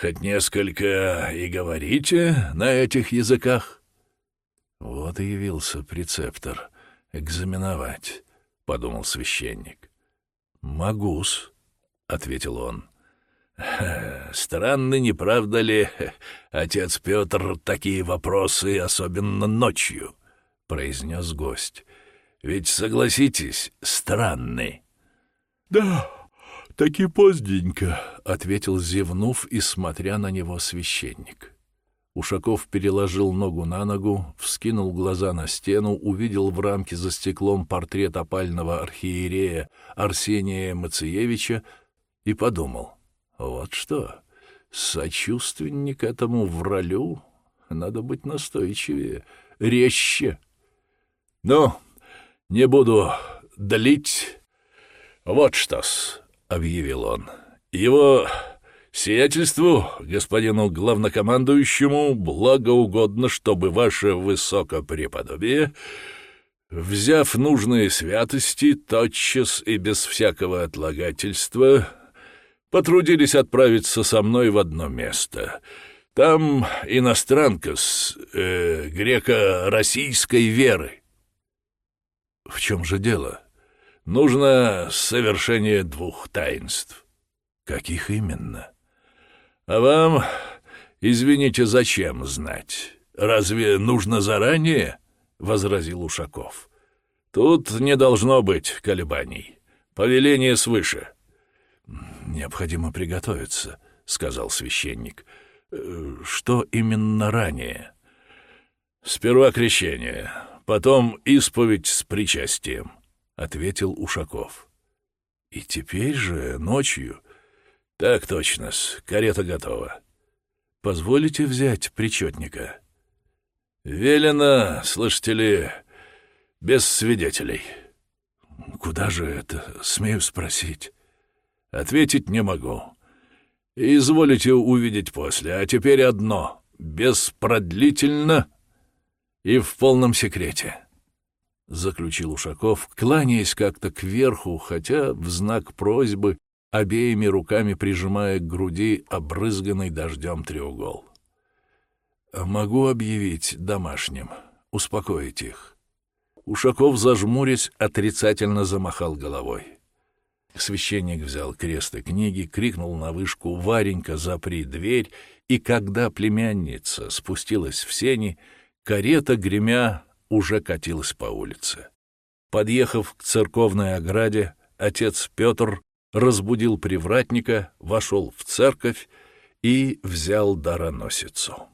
A: Хоть несколько и говорите на этих языках?» «Вот и явился прецептор. Экзаменовать», — подумал священник. «Могус», — ответил он. «Странно, не правда ли, отец Петр, такие вопросы, особенно ночью?» — произнес гость. «Ведь, согласитесь, странный». «Да», «Таки поздненько», — ответил, зевнув и смотря на него священник. Ушаков переложил ногу на ногу, вскинул глаза на стену, увидел в рамке за стеклом портрет опального архиерея Арсения Мациевича и подумал, вот что, сочувственник этому вралю, надо быть настойчивее, резче. «Ну, не буду длить. Вот что-с», — объявил он. «Его сиятельству, господину главнокомандующему, благоугодно, чтобы ваше высокопреподобие, взяв нужные святости, тотчас и без всякого отлагательства, потрудились отправиться со мной в одно место. Там иностранка с э, греко-российской веры». «В чем же дело?» Нужно совершение двух таинств. Каких именно? А вам, извините, зачем знать? Разве нужно заранее? возразил Ушаков. Тут не должно быть колебаний. Повеление свыше. Необходимо приготовиться, сказал священник. «Э, что именно ранее? Сперва крещение, потом исповедь с причастием ответил Ушаков. И теперь же, ночью... Так точно-с, карета готова. Позволите взять причетника? Велено, слышите ли, без свидетелей. Куда же это, смею спросить? Ответить не могу. Изволите увидеть после. А теперь одно — беспродлительно и в полном секрете. — заключил Ушаков, кланяясь как-то кверху, хотя в знак просьбы, обеими руками прижимая к груди обрызганный дождем треугол. «Могу объявить домашним, успокоить их». Ушаков, зажмурясь, отрицательно замахал головой. Священник взял крест и книги, крикнул на вышку «Варенька, запри дверь!» и когда племянница спустилась в сени, карета, гремя, уже катилась по улице. Подъехав к церковной ограде, отец Петр разбудил привратника, вошел в церковь и взял дароносицу.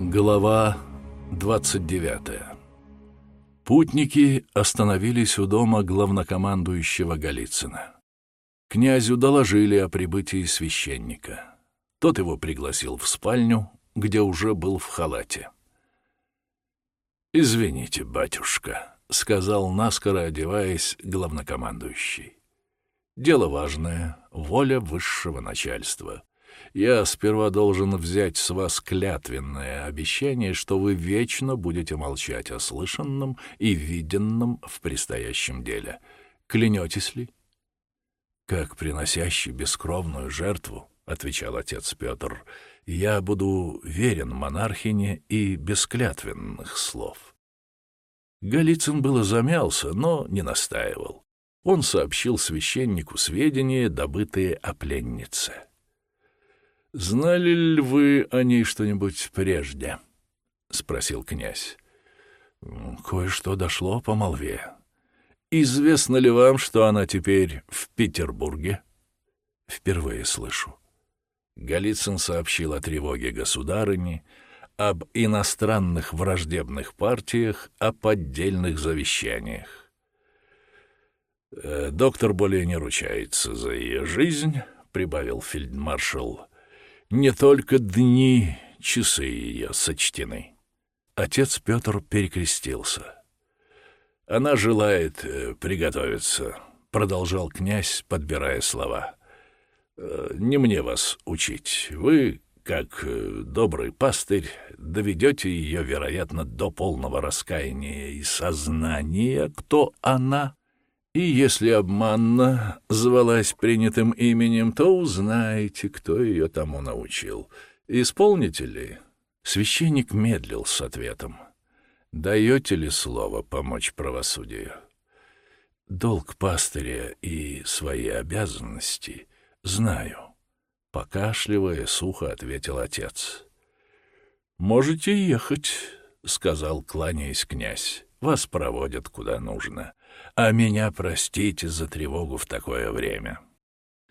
A: Глава двадцать девятая Путники остановились у дома главнокомандующего Голицына. Князю доложили о прибытии священника. Тот его пригласил в спальню, где уже был в халате. «Извините, батюшка», — сказал наскоро, одеваясь главнокомандующий. «Дело важное, воля высшего начальства. Я сперва должен взять с вас клятвенное обещание, что вы вечно будете молчать о слышанном и виденном в предстоящем деле. Клянетесь ли? Как приносящий бескровную жертву, — отвечал отец Петр, — я буду верен монархине и без клятвенных слов. Голицын было замялся, но не настаивал. Он сообщил священнику сведения, добытые о пленнице. «Знали ли вы о ней что-нибудь прежде?» — спросил князь. «Кое-что дошло по молве. Известно ли вам, что она теперь в Петербурге?» «Впервые слышу». Голицын сообщил о тревоге государыни, об иностранных враждебных партиях, о поддельных завещаниях. «Э, «Доктор более не ручается за ее жизнь», — прибавил фельдмаршал, — не только дни, часы ее сочтены. Отец Петр перекрестился. Она желает э, приготовиться, продолжал князь, подбирая слова. Э, не мне вас учить. Вы, как э, добрый пастырь, доведете ее, вероятно, до полного раскаяния и сознания, кто она и если обманно звалась принятым именем, то узнаете, кто ее тому научил. Исполните ли? Священник медлил с ответом. Даете ли слово помочь правосудию? Долг пастыря и свои обязанности знаю. Покашливая, сухо ответил отец. «Можете ехать», — сказал, кланяясь князь. «Вас проводят куда нужно а меня простите за тревогу в такое время.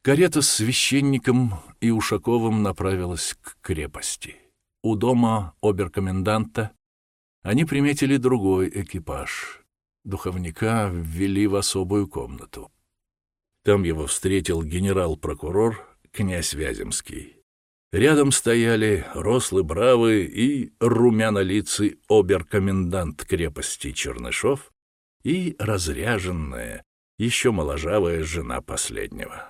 A: Карета с священником и Ушаковым направилась к крепости. У дома оберкоменданта они приметили другой экипаж. Духовника ввели в особую комнату. Там его встретил генерал-прокурор князь Вяземский. Рядом стояли рослый бравый и румянолицый оберкомендант крепости Чернышов и разряженная, еще моложавая жена последнего.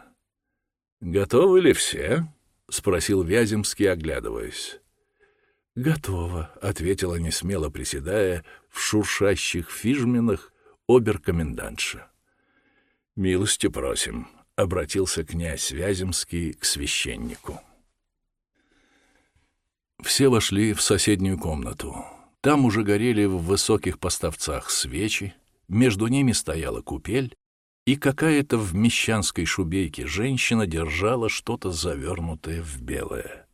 A: «Готовы ли все?» — спросил Вяземский, оглядываясь. «Готово», — ответила несмело приседая в шуршащих фижминах оберкомендантша. «Милости просим», — обратился князь Вяземский к священнику. Все вошли в соседнюю комнату. Там уже горели в высоких поставцах свечи, между ними стояла купель, и какая-то в мещанской шубейке женщина держала что-то завернутое в белое.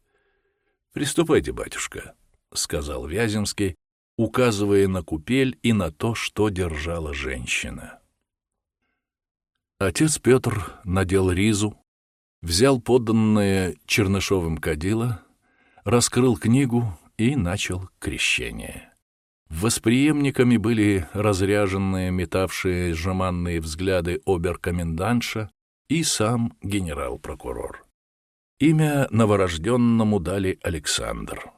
A: «Приступайте, батюшка», — сказал Вяземский, указывая на купель и на то, что держала женщина. Отец Петр надел ризу, взял подданное Чернышовым кадило, раскрыл книгу и начал крещение. Восприемниками были разряженные, метавшие жеманные взгляды оберкомендантша и сам генерал-прокурор. Имя новорожденному дали Александр.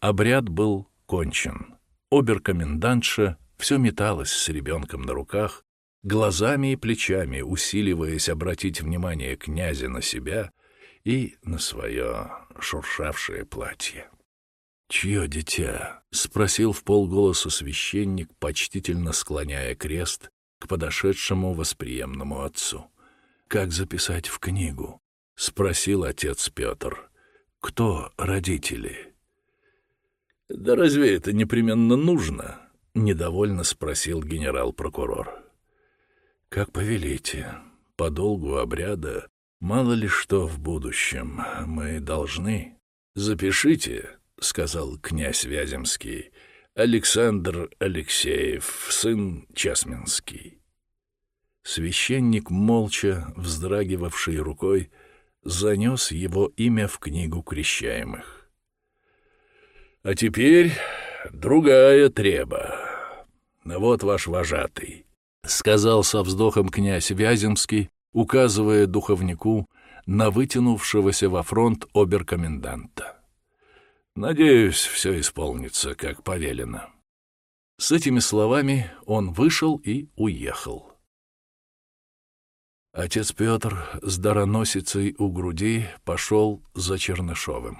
A: Обряд был кончен. Оберкомендантша все металась с ребенком на руках, глазами и плечами усиливаясь обратить внимание князя на себя и на свое шуршавшее платье. «Чье дитя?» — спросил в полголоса священник, почтительно склоняя крест к подошедшему восприемному отцу. «Как записать в книгу?» — спросил отец Петр. «Кто родители?» «Да разве это непременно нужно?» — недовольно спросил генерал-прокурор. «Как повелите. По долгу обряда мало ли что в будущем. Мы должны...» «Запишите», — сказал князь Вяземский, — «Александр Алексеев, сын Часминский». Священник, молча, вздрагивавший рукой, занес его имя в книгу крещаемых. «А теперь другая треба. Вот ваш вожатый», — сказал со вздохом князь Вяземский, указывая духовнику на вытянувшегося во фронт оберкоменданта. Надеюсь, все исполнится, как повелено. С этими словами он вышел и уехал. Отец Петр с дароносицей у груди пошел за Чернышовым.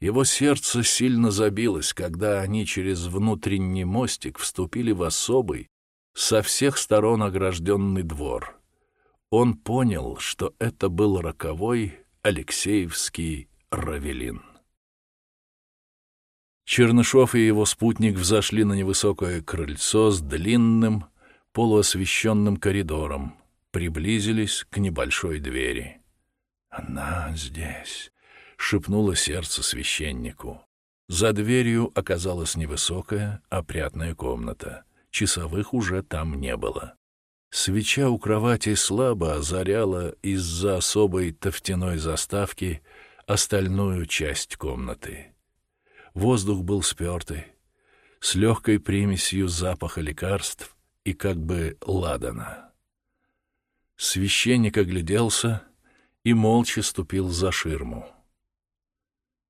A: Его сердце сильно забилось, когда они через внутренний мостик вступили в особый, со всех сторон огражденный двор. Он понял, что это был роковой Алексеевский Равелин. Чернышов и его спутник взошли на невысокое крыльцо с длинным, полуосвещенным коридором, приблизились к небольшой двери. «Она здесь», — шепнуло сердце священнику. За дверью оказалась невысокая, опрятная комната. Часовых уже там не было. Свеча у кровати слабо озаряла из-за особой тофтяной заставки остальную часть комнаты. Воздух был спертый, с легкой примесью запаха лекарств и как бы ладана. Священник огляделся и молча ступил за ширму.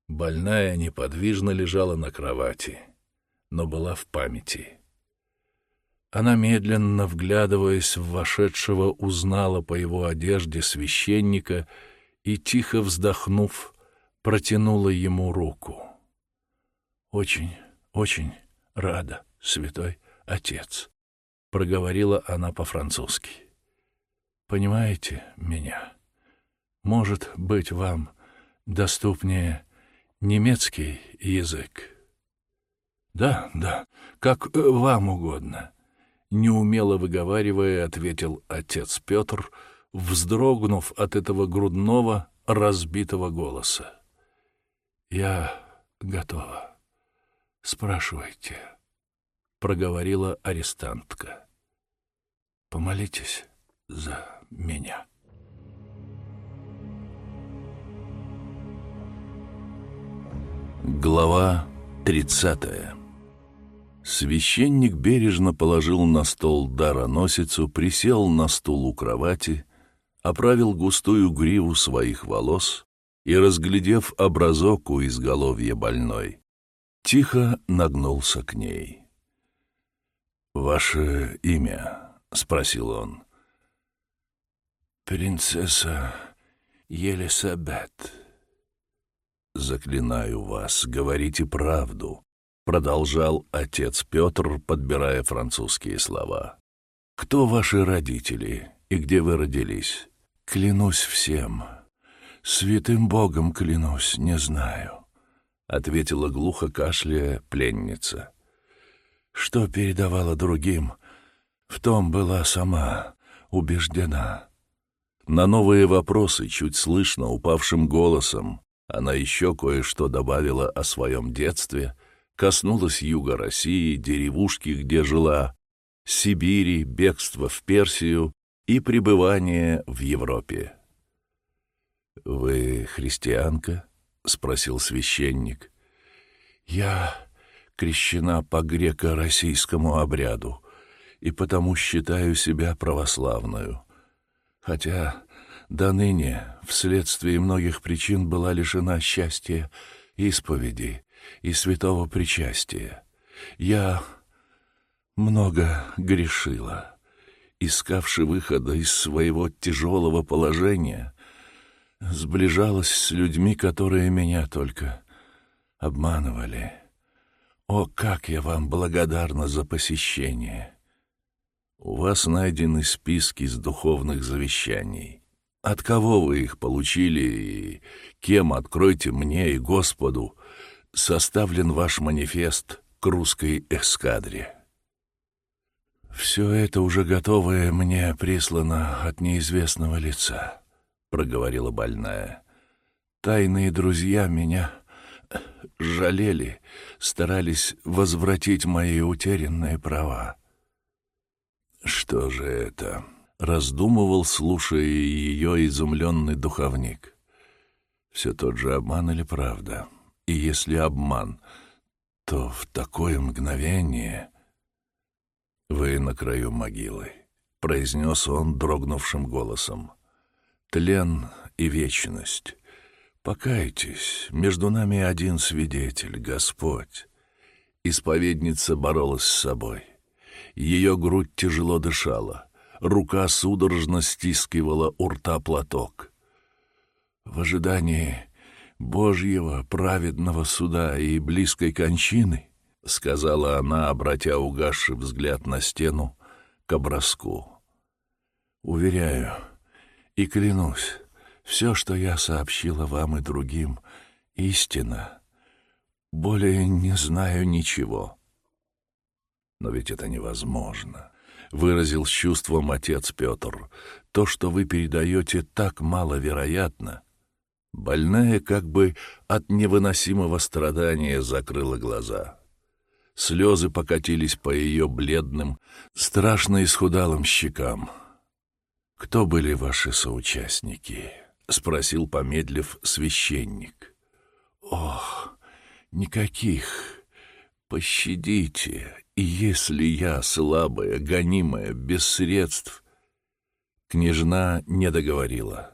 A: Больная неподвижно лежала на кровати, но была в памяти. Она, медленно вглядываясь в вошедшего, узнала по его одежде священника и, тихо вздохнув, протянула ему руку. «Очень, очень рада, святой отец», — проговорила она по-французски. «Понимаете меня? Может быть, вам доступнее немецкий язык?» «Да, да, как э, вам угодно», — неумело выговаривая, ответил отец Петр, вздрогнув от этого грудного, разбитого голоса. «Я готова». «Спрашивайте», — проговорила арестантка. «Помолитесь за меня». Глава тридцатая Священник бережно положил на стол дароносицу, присел на стул у кровати, оправил густую гриву своих волос и, разглядев образок у изголовья больной, тихо нагнулся к ней. «Ваше имя?» — спросил он. «Принцесса Елисабет». «Заклинаю вас, говорите правду», — продолжал отец Петр, подбирая французские слова. «Кто ваши родители и где вы родились?» «Клянусь всем. Святым Богом клянусь, не знаю». — ответила глухо кашляя пленница. «Что передавала другим, в том была сама убеждена». На новые вопросы, чуть слышно, упавшим голосом, она еще кое-что добавила о своем детстве, коснулась юга России, деревушки, где жила, Сибири, бегство в Персию и пребывание в Европе. «Вы христианка?» — спросил священник. «Я крещена по греко-российскому обряду и потому считаю себя православную. Хотя до ныне вследствие многих причин была лишена счастья исповеди и святого причастия. Я много грешила, искавши выхода из своего тяжелого положения, сближалась с людьми, которые меня только обманывали. О, как я вам благодарна за посещение! У вас найдены списки с духовных завещаний. От кого вы их получили и кем, откройте мне и Господу, составлен ваш манифест к русской эскадре. «Все это уже готовое мне прислано от неизвестного лица», — проговорила больная. «Тайные друзья меня жалели, старались возвратить мои утерянные права». «Что же это?» — раздумывал, слушая ее изумленный духовник. «Все тот же обман или правда? И если обман, то в такое мгновение...» «Вы на краю могилы», — произнес он дрогнувшим голосом. «Тлен и вечность. Покайтесь, между нами один свидетель, Господь». Исповедница боролась с собой. Ее грудь тяжело дышала, рука судорожно стискивала у рта платок. В ожидании Божьего праведного суда и близкой кончины —— сказала она, обратя угасший взгляд на стену к образку. «Уверяю и клянусь, все, что я сообщила вам и другим, — истина. Более не знаю ничего». «Но ведь это невозможно», — выразил с чувством отец Петр. «То, что вы передаете, так маловероятно». Больная как бы от невыносимого страдания закрыла глаза. Слезы покатились по ее бледным, страшно исхудалым щекам. «Кто были ваши соучастники?» — спросил, помедлив, священник. «Ох, никаких. Пощадите, и если я слабая, гонимая, без средств...» Княжна не договорила.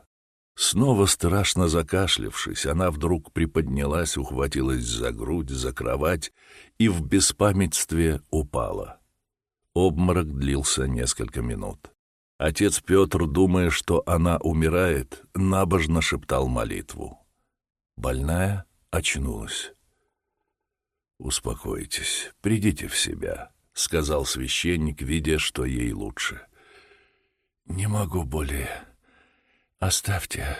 A: Снова страшно закашлявшись, она вдруг приподнялась, ухватилась за грудь, за кровать и в беспамятстве упала. Обморок длился несколько минут. Отец Петр, думая, что она умирает, набожно шептал молитву. Больная очнулась. «Успокойтесь, придите в себя», — сказал священник, видя, что ей лучше. «Не могу более», «Оставьте,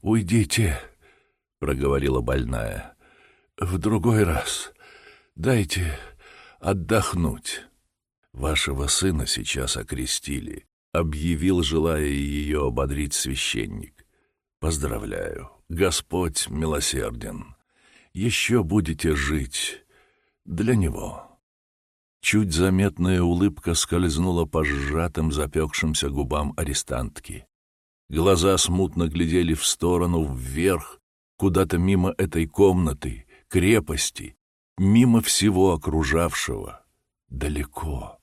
A: уйдите», — проговорила больная. «В другой раз дайте отдохнуть. Вашего сына сейчас окрестили», — объявил, желая ее ободрить священник. «Поздравляю, Господь милосерден. Еще будете жить для Него». Чуть заметная улыбка скользнула по сжатым запекшимся губам арестантки. Глаза смутно глядели в сторону, вверх, куда-то мимо этой комнаты, крепости, мимо всего окружавшего, далеко.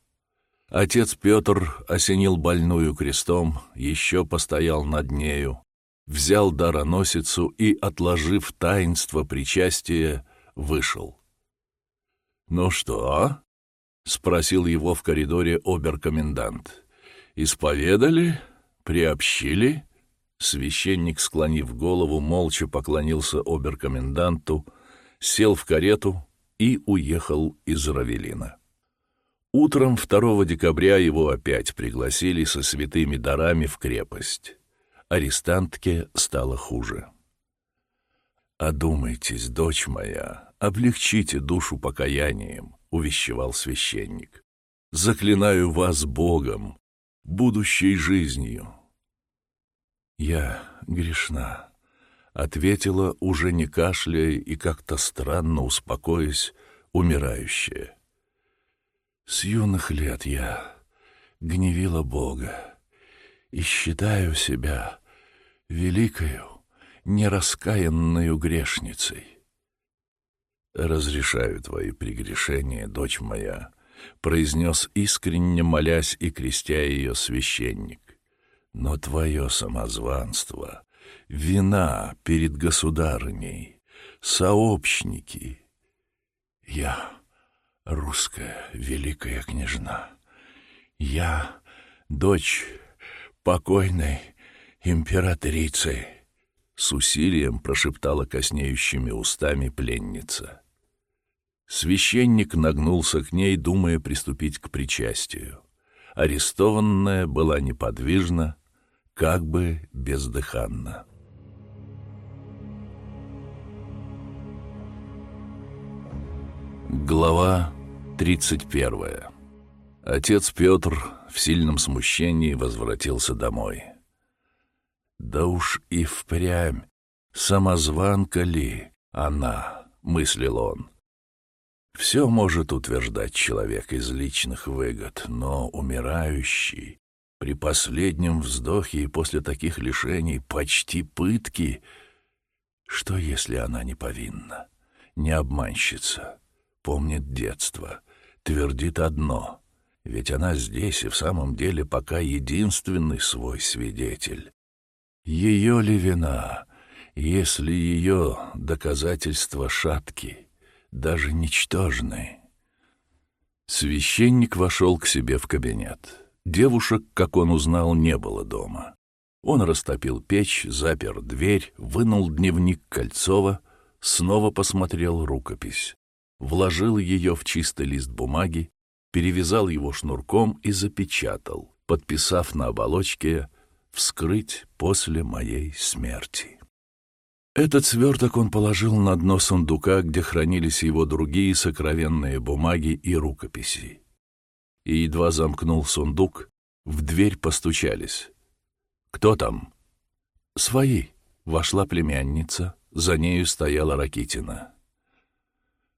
A: Отец Петр осенил больную крестом, еще постоял над нею, взял дароносицу и, отложив таинство причастия, вышел. «Ну что?» — спросил его в коридоре оберкомендант. «Исповедали?» «Приобщили?» Священник, склонив голову, молча поклонился оберкоменданту, сел в карету и уехал из Равелина. Утром 2 декабря его опять пригласили со святыми дарами в крепость. Арестантке стало хуже. «Одумайтесь, дочь моя, облегчите душу покаянием», — увещевал священник. «Заклинаю вас Богом, будущей жизнью. «Я грешна», — ответила, уже не кашляя и как-то странно успокоясь, умирающая. «С юных лет я гневила Бога и считаю себя великою, нераскаянную грешницей. «Разрешаю твои прегрешения, дочь моя», — произнес искренне молясь и крестя ее священник. «Но твое самозванство, вина перед государыней, сообщники. Я русская великая княжна. Я дочь покойной императрицы». С усилием прошептала коснеющими устами пленница. Священник нагнулся к ней, думая приступить к причастию. Арестованная была неподвижна, как бы бездыханна. Глава 31. Отец Петр в сильном смущении возвратился домой. «Да уж и впрямь, самозванка ли она?» — мыслил он. Все может утверждать человек из личных выгод, но умирающий при последнем вздохе и после таких лишений почти пытки. Что, если она не повинна, не обманщица, помнит детство, твердит одно, ведь она здесь и в самом деле пока единственный свой свидетель. Ее ли вина, если ее доказательства шатки — даже ничтожны. Священник вошел к себе в кабинет. Девушек, как он узнал, не было дома. Он растопил печь, запер дверь, вынул дневник Кольцова, снова посмотрел рукопись, вложил ее в чистый лист бумаги, перевязал его шнурком и запечатал, подписав на оболочке «Вскрыть после моей смерти». Этот сверток он положил на дно сундука, где хранились его другие сокровенные бумаги и рукописи. И едва замкнул сундук, в дверь постучались. «Кто там?» «Свои», — вошла племянница, за нею стояла Ракитина.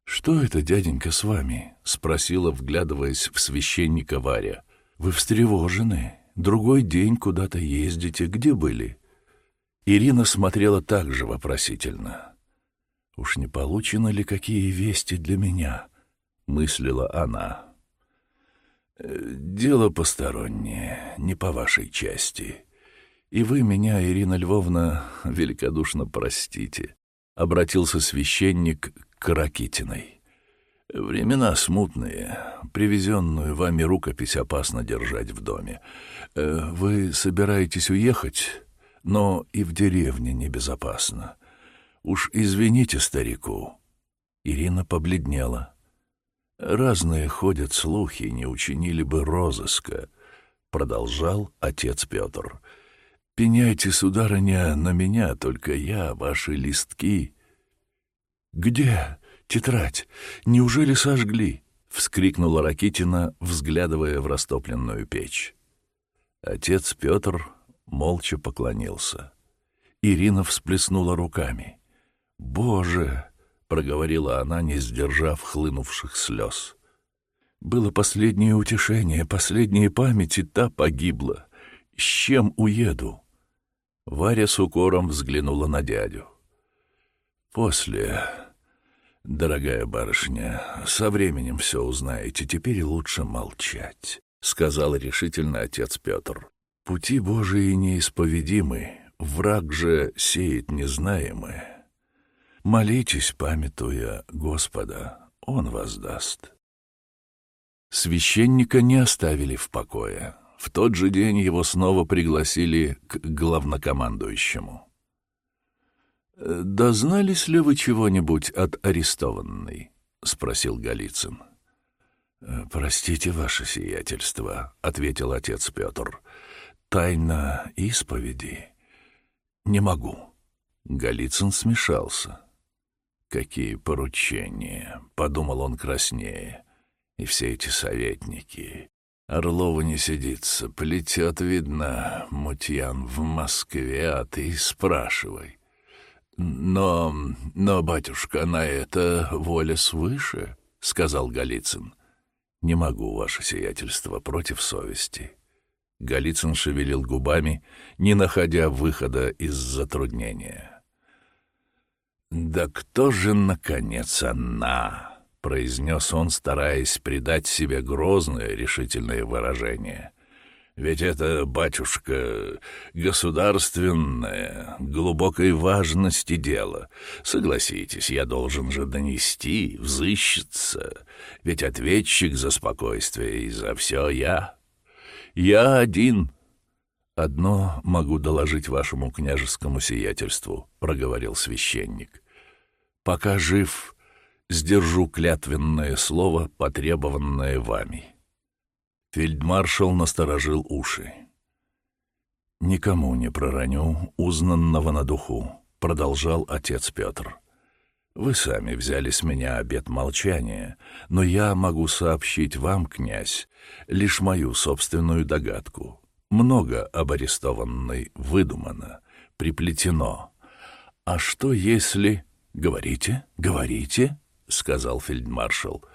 A: «Что это, дяденька, с вами?» — спросила, вглядываясь в священника Варя. «Вы встревожены. Другой день куда-то ездите. Где были?» Ирина смотрела также вопросительно. «Уж не получено ли какие вести для меня?» — мыслила она. «Э, «Дело постороннее, не по вашей части. И вы меня, Ирина Львовна, великодушно простите», — обратился священник к Ракитиной. «Времена смутные. Привезенную вами рукопись опасно держать в доме. Э, вы собираетесь уехать?» но и в деревне небезопасно. Уж извините старику». Ирина побледнела. «Разные ходят слухи, не учинили бы розыска», — продолжал отец Петр. «Пеняйте, сударыня, на меня, только я, ваши листки». «Где тетрадь? Неужели сожгли?» — вскрикнула Ракитина, взглядывая в растопленную печь. Отец Петр молча поклонился. Ирина всплеснула руками. «Боже!» — проговорила она, не сдержав хлынувших слез. «Было последнее утешение, последняя память, и та погибла. С чем уеду?» Варя с укором взглянула на дядю. «После, дорогая барышня, со временем все узнаете, теперь лучше молчать», — сказал решительно отец Петр. Пути Божии неисповедимы, враг же сеет незнаемое. Молитесь, памятуя Господа, Он воздаст. Священника не оставили в покое. В тот же день его снова пригласили к главнокомандующему. «Дознались ли вы чего-нибудь от арестованной?» — спросил Голицын. «Простите, ваше сиятельство», — ответил отец Петр. Тайна исповеди? Не могу. Голицын смешался. Какие поручения, подумал он краснее. И все эти советники. Орлова не сидится, плетет, видно, мутьян в Москве, а ты спрашивай. Но, но, батюшка, на это воля свыше, — сказал Голицын. Не могу, ваше сиятельство, против совести. Голицын шевелил губами, не находя выхода из затруднения. «Да кто же, наконец, она?» — произнес он, стараясь придать себе грозное решительное выражение. «Ведь это, батюшка, государственное, глубокой важности дело. Согласитесь, я должен же донести, взыщется, ведь ответчик за спокойствие и за все я. Я один». «Одно могу доложить вашему княжескому сиятельству», — проговорил священник. «Пока жив, сдержу клятвенное слово, потребованное вами». Фельдмаршал насторожил уши. «Никому не пророню узнанного на духу», — продолжал отец Петр. «Вы сами взяли с меня обет молчания, но я могу сообщить вам, князь, лишь мою собственную догадку. Много об арестованной выдумано, приплетено. А что если... Говорите, говорите, — сказал фельдмаршал.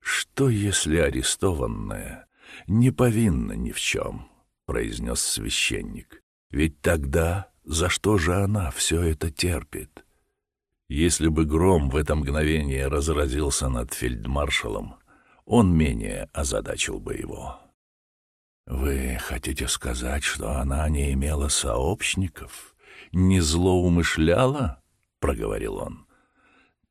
A: Что если арестованная не повинна ни в чем, — произнес священник. Ведь тогда за что же она все это терпит? Если бы гром в это мгновение разразился над фельдмаршалом, он менее озадачил бы его. «Вы хотите сказать, что она не имела сообщников, не злоумышляла?» — проговорил он.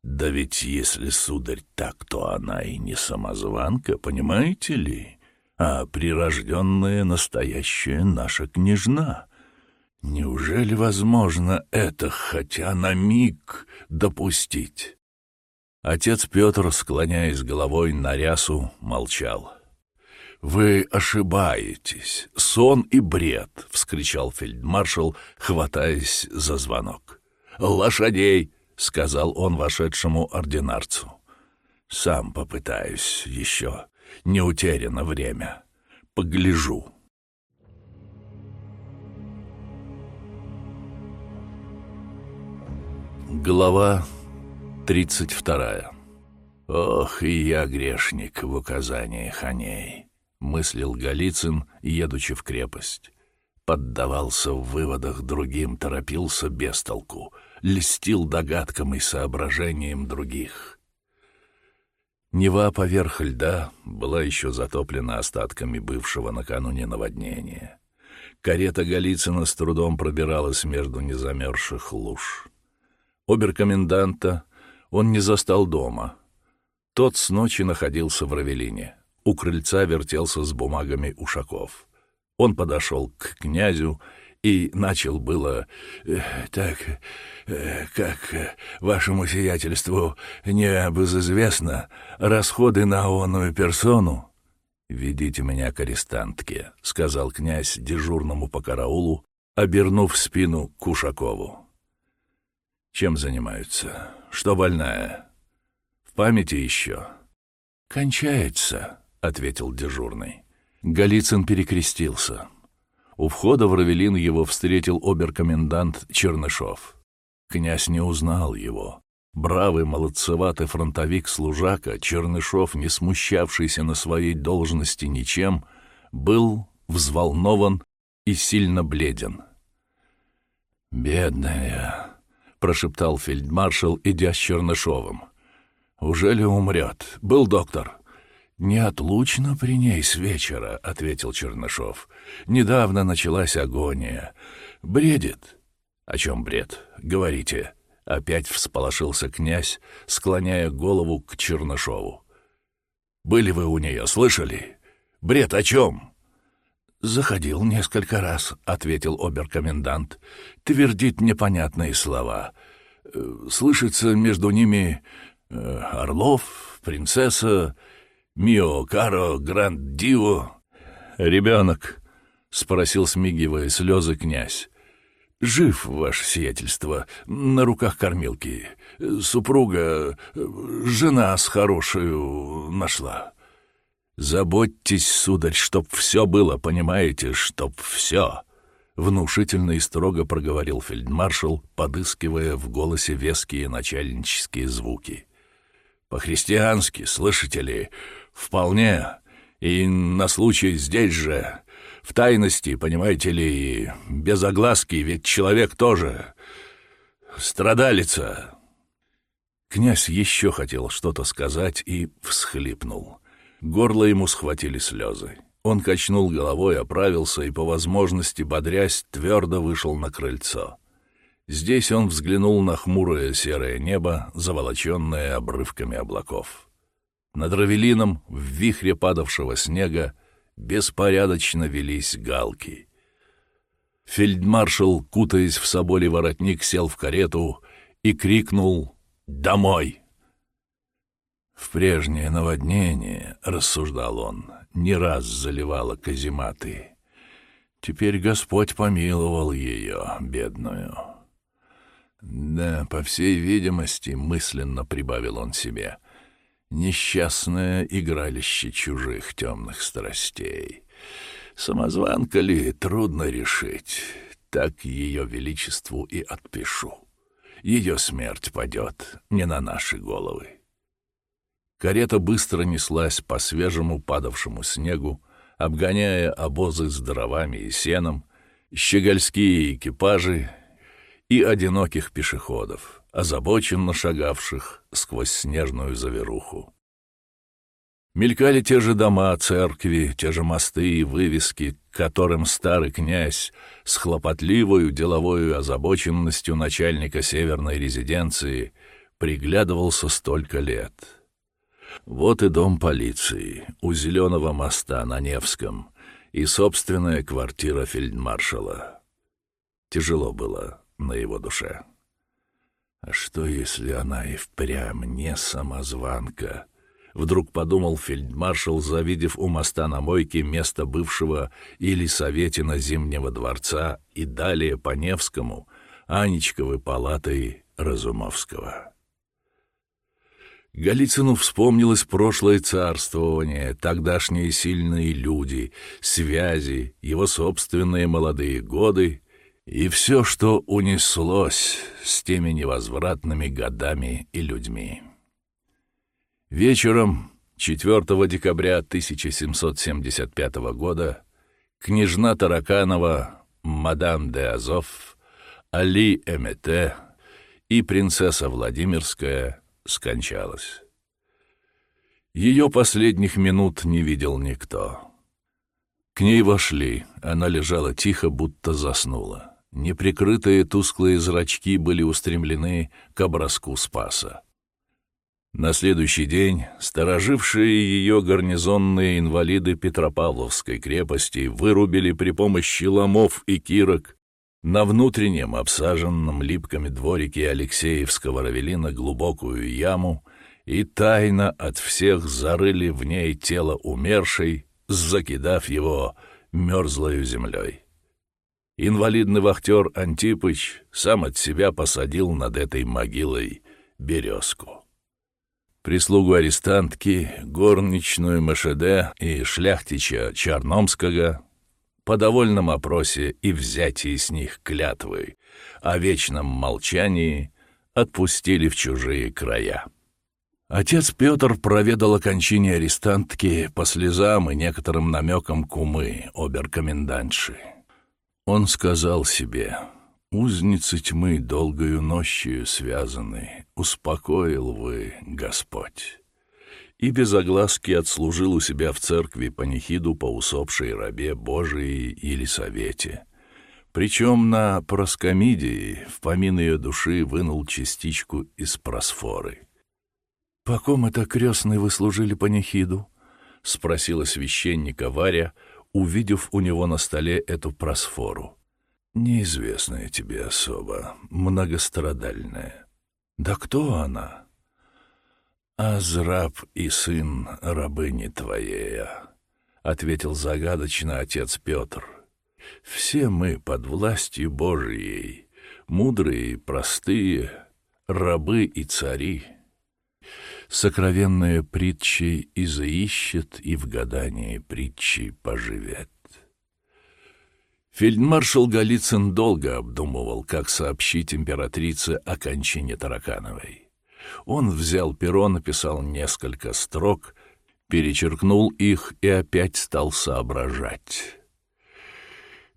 A: «Да ведь если, сударь, так, то она и не самозванка, понимаете ли, а прирожденная настоящая наша княжна. Неужели возможно это хотя на миг допустить?» Отец Петр, склоняясь головой на рясу, молчал. «Вы ошибаетесь. Сон и бред!» — вскричал фельдмаршал, хватаясь за звонок. «Лошадей!» — сказал он вошедшему ординарцу. «Сам попытаюсь еще. Не утеряно время. Погляжу». Глава тридцать вторая. Ох, и я грешник в указаниях о ней. — мыслил Голицын, едучи в крепость. Поддавался в выводах другим, торопился без толку, льстил догадкам и соображениям других. Нева поверх льда была еще затоплена остатками бывшего накануне наводнения. Карета Голицына с трудом пробиралась между незамерзших луж. Оберкоменданта он не застал дома. Тот с ночи находился в Равелине. У крыльца вертелся с бумагами Ушаков. Он подошел к князю и начал было «Э, «Так, э, как э, вашему сиятельству не безызвестно, расходы на оную персону». «Ведите меня к арестантке», — сказал князь дежурному по караулу, обернув спину к Ушакову. «Чем занимаются? Что больная? В памяти еще?» «Кончается», — ответил дежурный. Голицын перекрестился. У входа в Равелин его встретил оберкомендант Чернышов. Князь не узнал его. Бравый, молодцеватый фронтовик-служака, Чернышов, не смущавшийся на своей должности ничем, был взволнован и сильно бледен. «Бедная», — прошептал фельдмаршал, идя с Чернышовым. «Уже ли умрет? Был доктор?» «Неотлучно при ней с вечера», — ответил Чернышов. «Недавно началась агония. Бредит». «О чем бред? Говорите». Опять всполошился князь, склоняя голову к Чернышову. «Были вы у нее, слышали? Бред о чем?» «Заходил несколько раз», — ответил оберкомендант. «Твердит непонятные слова. Э, слышится между ними э, Орлов, принцесса...» Мио, Каро, Гранд Дио. Ребенок, — спросил, смигивая слезы князь. Жив, ваше сиятельство, на руках кормилки. Супруга, жена с хорошую нашла. Заботьтесь, сударь, чтоб все было, понимаете, чтоб все. Внушительно и строго проговорил фельдмаршал, подыскивая в голосе веские начальнические звуки. По-христиански, слышите ли, «Вполне. И на случай здесь же, в тайности, понимаете ли, без огласки, ведь человек тоже страдалица!» Князь еще хотел что-то сказать и всхлипнул. Горло ему схватили слезы. Он качнул головой, оправился и, по возможности бодрясь, твердо вышел на крыльцо. Здесь он взглянул на хмурое серое небо, заволоченное обрывками облаков. Над Равелином, в вихре падавшего снега, беспорядочно велись галки. Фельдмаршал, кутаясь в соболий воротник, сел в карету и крикнул «Домой!». В прежнее наводнение, — рассуждал он, — не раз заливала казематы. Теперь Господь помиловал ее, бедную. Да, по всей видимости, мысленно прибавил он себе — несчастное игралище чужих темных страстей. Самозванка ли, трудно решить. Так ее величеству и отпишу. Ее смерть падет не на наши головы. Карета быстро неслась по свежему падавшему снегу, обгоняя обозы с дровами и сеном, щегольские экипажи и одиноких пешеходов — озабоченно шагавших сквозь снежную заверуху. Мелькали те же дома, церкви, те же мосты и вывески, к которым старый князь с хлопотливою деловой озабоченностью начальника северной резиденции приглядывался столько лет. Вот и дом полиции у Зеленого моста на Невском и собственная квартира фельдмаршала. Тяжело было на его душе. А что, если она и впрямь не самозванка? Вдруг подумал фельдмаршал, завидев у моста на мойке место бывшего или Советина Зимнего дворца и далее по Невскому, Анечковой палатой Разумовского. Голицыну вспомнилось прошлое царствование, тогдашние сильные люди, связи, его собственные молодые годы и все, что унеслось с теми невозвратными годами и людьми. Вечером 4 декабря 1775 года княжна Тараканова, мадам де Азов, Али Эмете и принцесса Владимирская скончалась. Ее последних минут не видел никто. К ней вошли, она лежала тихо, будто заснула. Неприкрытые тусклые зрачки были устремлены к образку Спаса. На следующий день сторожившие ее гарнизонные инвалиды Петропавловской крепости вырубили при помощи ломов и кирок на внутреннем, обсаженном липками дворике Алексеевского равелина глубокую яму и тайно от всех зарыли в ней тело умершей, закидав его мерзлою землей. Инвалидный вахтер Антипыч сам от себя посадил над этой могилой березку. Прислугу арестантки, горничную МШД и шляхтича Чарномского по довольном опросе и взятии с них клятвы о вечном молчании отпустили в чужие края. Отец Петр проведал о кончине арестантки по слезам и некоторым намекам кумы, оберкомендантши. Он сказал себе, «Узницы тьмы долгою нощью связаны, успокоил вы, Господь». И без огласки отслужил у себя в церкви панихиду по усопшей рабе Божией или Совете. Причем на проскомидии в помин ее души вынул частичку из просфоры. «По ком это крестный вы служили панихиду?» — спросила священника Варя — увидев у него на столе эту просфору. «Неизвестная тебе особа, многострадальная. Да кто она?» «Азраб и сын рабыни твоей», — ответил загадочно отец Петр. «Все мы под властью Божией, мудрые и простые, рабы и цари» сокровенные притчи и заищет, и в гадании притчи поживет. Фельдмаршал Голицын долго обдумывал, как сообщить императрице о кончине Таракановой. Он взял перо, написал несколько строк, перечеркнул их и опять стал соображать.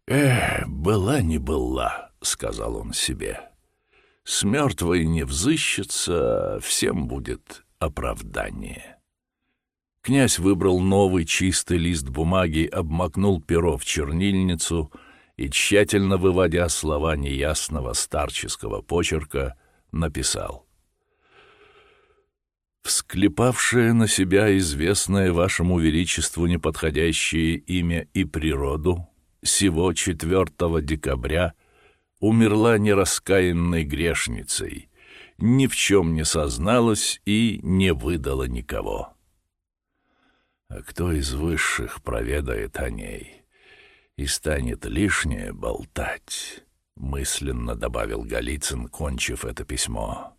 A: «Эх, была не была», — сказал он себе. С мертвой не взыщется, всем будет оправдание. Князь выбрал новый чистый лист бумаги, обмакнул перо в чернильницу и, тщательно выводя слова неясного старческого почерка, написал. «Всклепавшее на себя известное вашему величеству неподходящее имя и природу, сего 4 декабря умерла нераскаянной грешницей, ни в чем не созналась и не выдала никого. А кто из высших проведает о ней и станет лишнее болтать, мысленно добавил Голицын, кончив это письмо.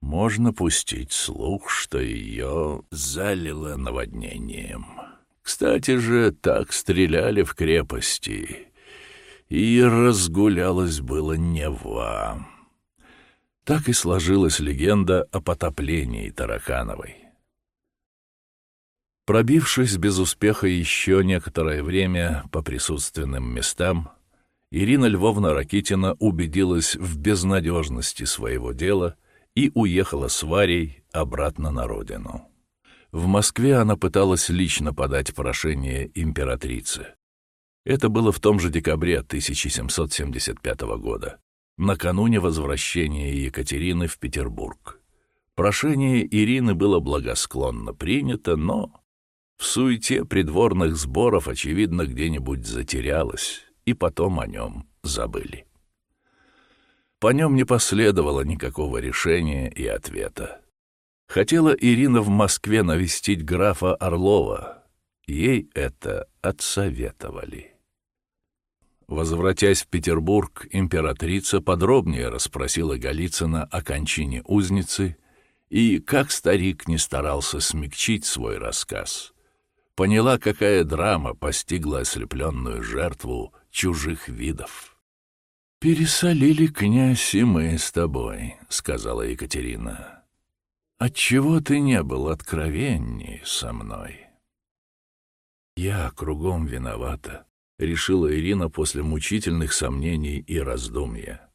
A: Можно пустить слух, что ее залило наводнением. Кстати же, так стреляли в крепости, и разгулялась было Нева. Так и сложилась легенда о потоплении Таракановой. Пробившись без успеха еще некоторое время по присутственным местам, Ирина Львовна Ракитина убедилась в безнадежности своего дела и уехала с Варей обратно на родину. В Москве она пыталась лично подать прошение императрице. Это было в том же декабре 1775 года, накануне возвращения Екатерины в Петербург. Прошение Ирины было благосклонно принято, но в суете придворных сборов, очевидно, где-нибудь затерялось, и потом о нем забыли. По нем не последовало никакого решения и ответа. Хотела Ирина в Москве навестить графа Орлова. Ей это отсоветовали. Возвратясь в Петербург, императрица подробнее расспросила Голицына о кончине узницы и, как старик не старался смягчить свой рассказ, поняла, какая драма постигла ослепленную жертву чужих видов. «Пересолили, князь, и мы с тобой», — сказала Екатерина. «Отчего ты не был откровенней со мной?» «Я кругом виновата», — решила Ирина после мучительных сомнений и раздумья.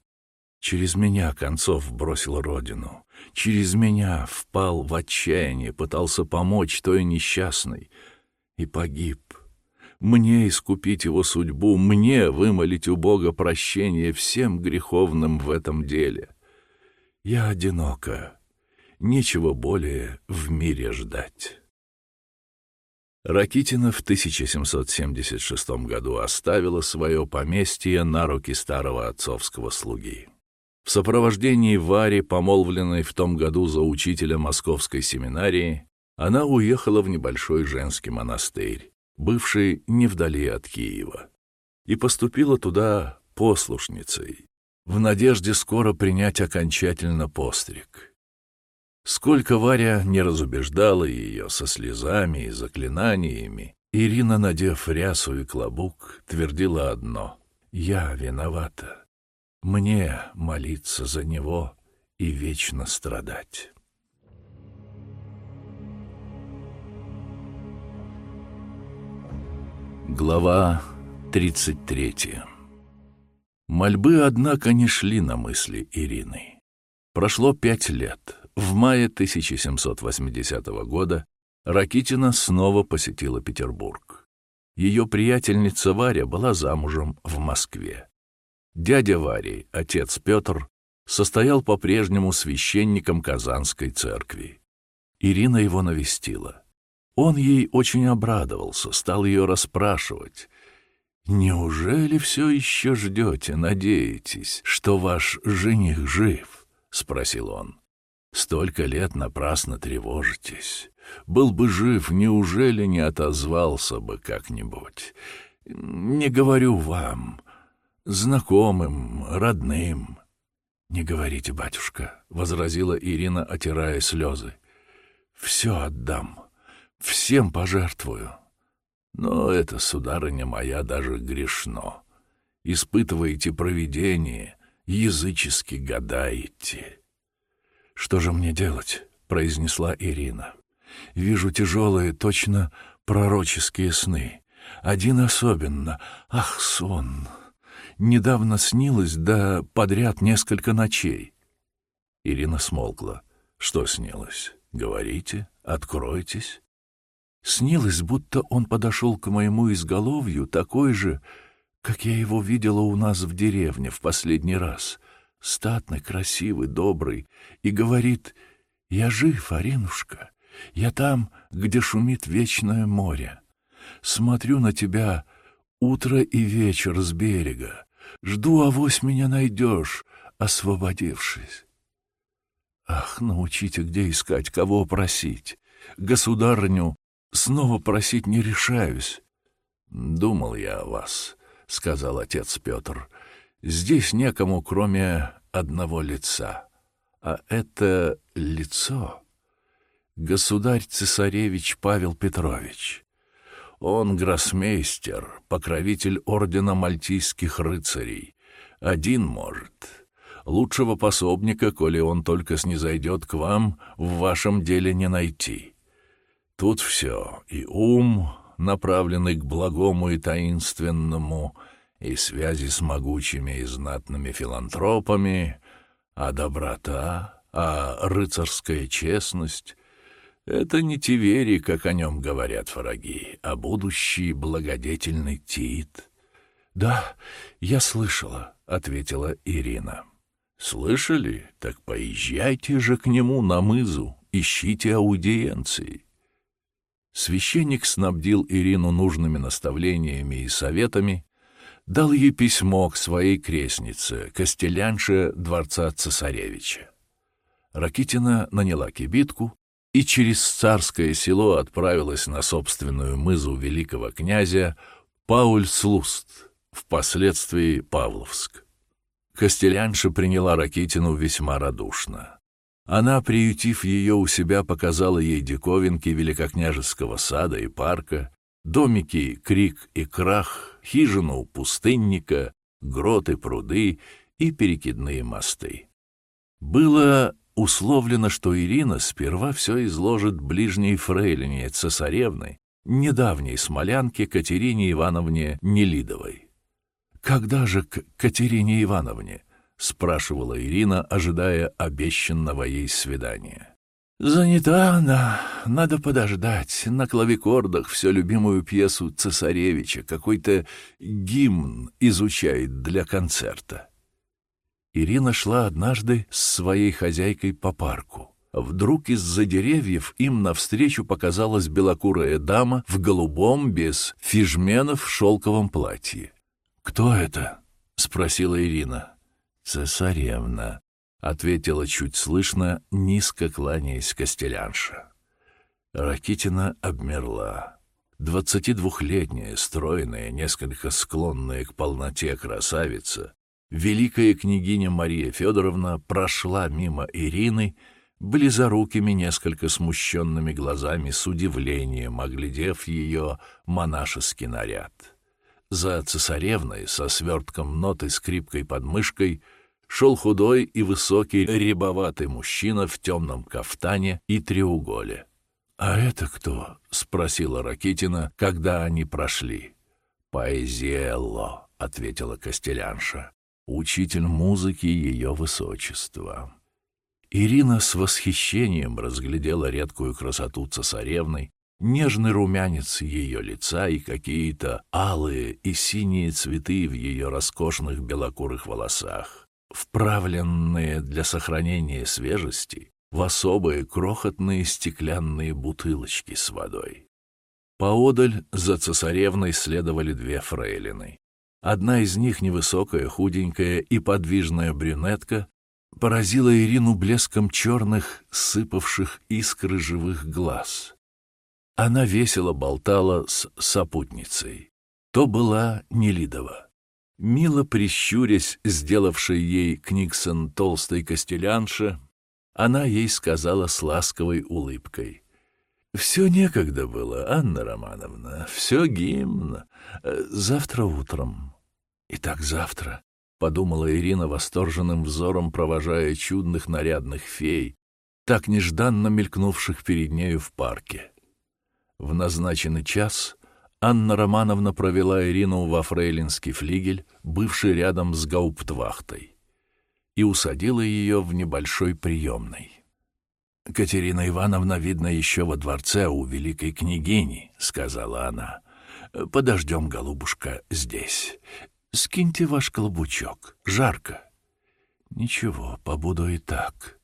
A: Через меня Концов бросил родину. Через меня впал в отчаяние, пытался помочь той несчастной, и погиб. Мне искупить его судьбу, мне вымолить у Бога прощение всем греховным в этом деле. Я одинока, нечего более в мире ждать. Ракитина в 1776 году оставила свое поместье на руки старого отцовского слуги. В сопровождении Вари, помолвленной в том году за учителя московской семинарии, она уехала в небольшой женский монастырь, бывший не вдали от Киева, и поступила туда послушницей, в надежде скоро принять окончательно постриг. Сколько Варя не разубеждала ее со слезами и заклинаниями, Ирина, надев рясу и клобук, твердила одно — «Я виновата. Мне молиться за него и вечно страдать». Глава 33 Мольбы, однако, не шли на мысли Ирины. Прошло пять лет. В мае 1780 года Ракитина снова посетила Петербург. Ее приятельница Варя была замужем в Москве. Дядя Вари, отец Петр, состоял по-прежнему священником Казанской церкви. Ирина его навестила. Он ей очень обрадовался, стал ее расспрашивать. «Неужели все еще ждете, надеетесь, что ваш жених жив?» — спросил он. «Столько лет напрасно тревожитесь. Был бы жив, неужели не отозвался бы как-нибудь? Не говорю вам, знакомым, родным». «Не говорите, батюшка», — возразила Ирина, отирая слезы. «Все отдам» всем пожертвую. Но это, сударыня моя, даже грешно. Испытываете провидение, язычески гадаете. «Что же мне делать?» — произнесла Ирина. «Вижу тяжелые, точно пророческие сны. Один особенно. Ах, сон! недавно снилось, да подряд несколько ночей». Ирина смолкла. «Что снилось? Говорите, откройтесь». Снилось, будто он подошел к моему изголовью, такой же, как я его видела у нас в деревне в последний раз, статный, красивый, добрый, и говорит, «Я жив, Аринушка, я там, где шумит вечное море. Смотрю на тебя утро и вечер с берега, жду, авось меня найдешь, освободившись». Ах, научите, где искать, кого просить. Государню снова просить не решаюсь. Думал я о вас, — сказал отец Петр, — «здесь некому, кроме одного лица. А это лицо — государь-цесаревич Павел Петрович. Он гроссмейстер, покровитель ордена мальтийских рыцарей. Один может. Лучшего пособника, коли он только снизойдет к вам, в вашем деле не найти. Тут все, и ум, направленный к благому и таинственному, и связи с могучими и знатными филантропами, а доброта, а рыцарская честность — это не Тивери, как о нем говорят враги, а будущий благодетельный Тит. — Да, я слышала, — ответила Ирина. — Слышали? Так поезжайте же к нему на мызу, ищите аудиенции. Священник снабдил Ирину нужными наставлениями и советами, дал ей письмо к своей крестнице, костелянше дворца цесаревича. Ракитина наняла кибитку и через царское село отправилась на собственную мызу великого князя Пауль-Слуст, впоследствии Павловск. Костелянша приняла Ракитину весьма радушно. Она, приютив ее у себя, показала ей диковинки великокняжеского сада и парка, домики Крик и Крах, хижину пустынника, гроты, пруды и перекидные мосты. Было условлено, что Ирина сперва все изложит ближней фрейлине цесаревны, недавней смолянке Катерине Ивановне Нелидовой. Когда же к Катерине Ивановне? — спрашивала Ирина, ожидая обещанного ей свидания. «Занята она. Надо подождать. На клавикордах все любимую пьесу цесаревича, какой-то гимн изучает для концерта». Ирина шла однажды с своей хозяйкой по парку. Вдруг из-за деревьев им навстречу показалась белокурая дама в голубом, без фижменов, шелковом платье. «Кто это?» — спросила Ирина. «Цесаревна», — ответила чуть слышно, низко кланяясь Костелянша. Ракитина обмерла. Двадцатидвухлетняя, стройная, несколько склонная к полноте красавица, великая княгиня Мария Федоровна прошла мимо Ирины, близорукими, несколько смущенными глазами, с удивлением оглядев ее монашеский наряд. За цесаревной, со свертком ноты скрипкой под мышкой — шел худой и высокий рябоватый мужчина в темном кафтане и треуголе. «А это кто?» — спросила Ракитина, когда они прошли. «Поэзиэлло», — ответила Костелянша, — «учитель музыки ее высочества». Ирина с восхищением разглядела редкую красоту цесаревны, нежный румянец ее лица и какие-то алые и синие цветы в ее роскошных белокурых волосах вправленные для сохранения свежести в особые крохотные стеклянные бутылочки с водой. Поодаль за цесаревной следовали две фрейлины. Одна из них, невысокая, худенькая и подвижная брюнетка, поразила Ирину блеском черных, сыпавших искры живых глаз. Она весело болтала с сопутницей. То была Нелидова. Мило прищурясь, сделавшей ей Книксон толстой костелянша, она ей сказала с ласковой улыбкой. «Все некогда было, Анна Романовна, все гимн. Завтра утром». «Итак, завтра», — подумала Ирина восторженным взором, провожая чудных нарядных фей, так нежданно мелькнувших перед нею в парке. В назначенный час Анна Романовна провела Ирину во фрейлинский флигель, бывший рядом с гауптвахтой, и усадила ее в небольшой приемной. «Катерина Ивановна, видно, еще во дворце у великой княгини», — сказала она. «Подождем, голубушка, здесь. Скиньте ваш колобучок. Жарко». «Ничего, побуду и так».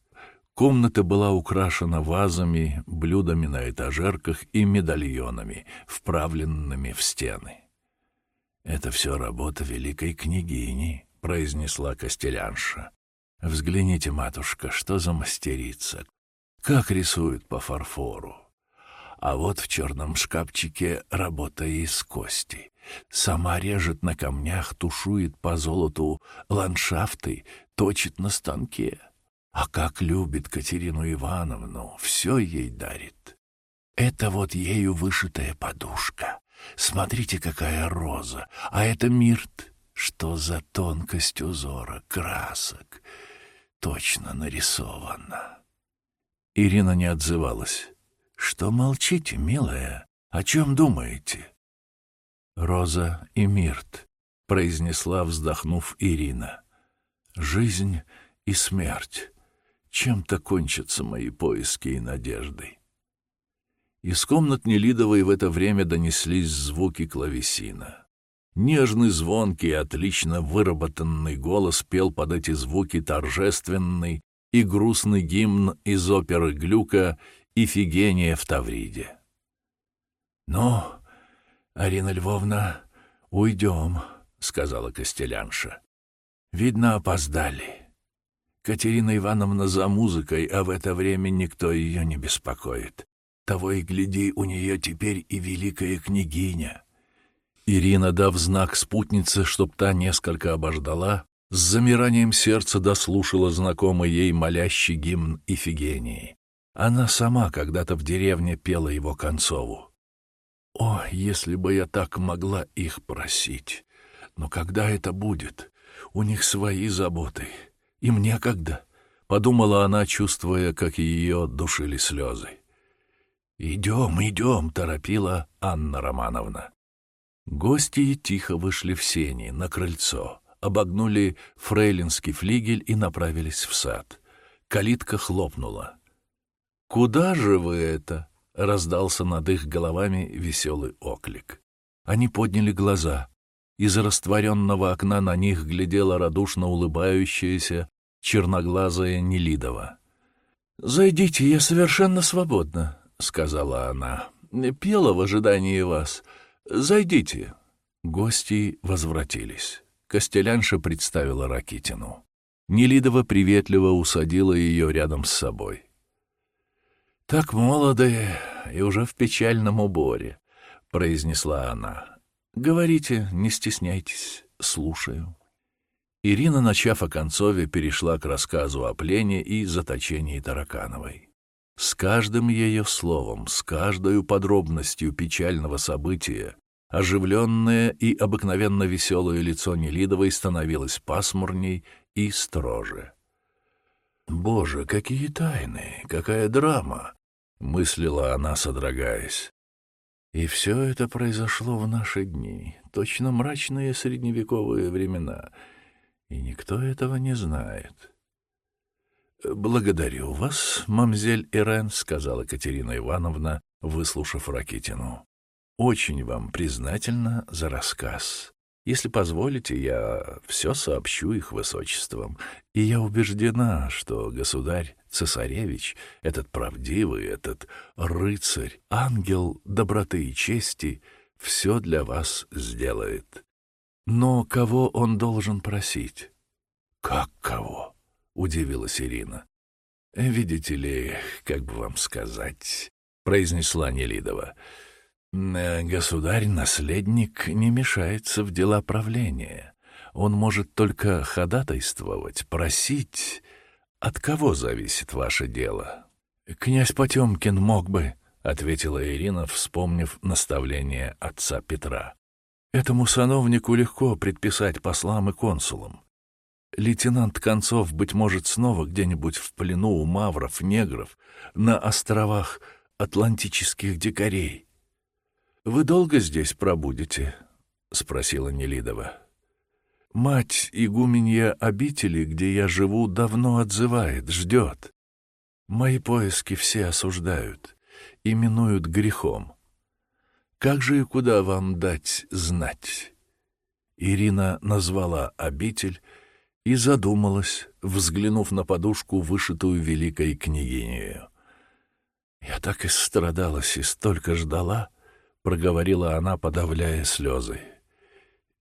A: Комната была украшена вазами, блюдами на этажерках и медальонами, вправленными в стены. «Это все работа великой княгини», — произнесла Костелянша. «Взгляните, матушка, что за мастерица, как рисует по фарфору. А вот в черном шкафчике работа из кости. Сама режет на камнях, тушует по золоту ландшафты, точит на станке. А как любит Катерину Ивановну, все ей дарит. Это вот ею вышитая подушка. Смотрите, какая роза. А это мирт. Что за тонкость узора, красок. Точно нарисовано. Ирина не отзывалась. «Что молчите, милая? О чем думаете?» «Роза и Мирт», — произнесла, вздохнув Ирина. «Жизнь и смерть. Чем-то кончатся мои поиски и надежды». Из комнат Нелидовой в это время донеслись звуки клавесина. Нежный, звонкий, отлично выработанный голос пел под эти звуки торжественный, и грустный гимн из оперы Глюка «Ифигения в Тавриде». «Ну, Арина Львовна, уйдем», — сказала Костелянша. «Видно, опоздали. Катерина Ивановна за музыкой, а в это время никто ее не беспокоит. Того и гляди, у нее теперь и великая княгиня». Ирина, дав знак спутнице, чтоб та несколько обождала, с замиранием сердца дослушала знакомый ей молящий гимн Ифигении. Она сама когда-то в деревне пела его Концову. «О, если бы я так могла их просить! Но когда это будет? У них свои заботы. Им некогда», — подумала она, чувствуя, как ее душили слезы. «Идем, идем», — торопила Анна Романовна. Гости тихо вышли в сени, на крыльцо обогнули фрейлинский флигель и направились в сад. Калитка хлопнула. «Куда же вы это?» — раздался над их головами веселый оклик. Они подняли глаза. Из растворенного окна на них глядела радушно улыбающаяся черноглазая Нелидова. «Зайдите, я совершенно свободна», — сказала она. «Пела в ожидании вас. Зайдите». Гости возвратились. Костелянша представила Ракитину. Нелидова приветливо усадила ее рядом с собой. «Так молодая и уже в печальном уборе», — произнесла она. «Говорите, не стесняйтесь, слушаю». Ирина, начав о Концове, перешла к рассказу о плене и заточении Таракановой. С каждым ее словом, с каждой подробностью печального события Оживленное и обыкновенно веселое лицо Нелидовой становилось пасмурней и строже. «Боже, какие тайны! Какая драма!» — мыслила она, содрогаясь. «И все это произошло в наши дни, точно мрачные средневековые времена, и никто этого не знает». «Благодарю вас, мамзель Ирен», — сказала Катерина Ивановна, выслушав Ракитину. Очень вам признательна за рассказ. Если позволите, я все сообщу их высочествам, и я убеждена, что государь-цесаревич, этот правдивый, этот рыцарь, ангел доброты и чести, все для вас сделает. Но кого он должен просить? — Как кого? — удивилась Ирина. — Видите ли, как бы вам сказать, — произнесла Нелидова, — Э, государь-наследник не мешается в дела правления. Он может только ходатайствовать, просить. От кого зависит ваше дело? Князь Потемкин мог бы, — ответила Ирина, вспомнив наставление отца Петра. Этому сановнику легко предписать послам и консулам. Лейтенант Концов, быть может, снова где-нибудь в плену у мавров, негров, на островах атлантических дикарей. «Вы долго здесь пробудете?» — спросила Нелидова. «Мать игуменья обители, где я живу, давно отзывает, ждет. Мои поиски все осуждают, именуют грехом. Как же и куда вам дать знать?» Ирина назвала обитель и задумалась, взглянув на подушку, вышитую великой княгиней. «Я так и страдалась и столько ждала», — проговорила она, подавляя слезы.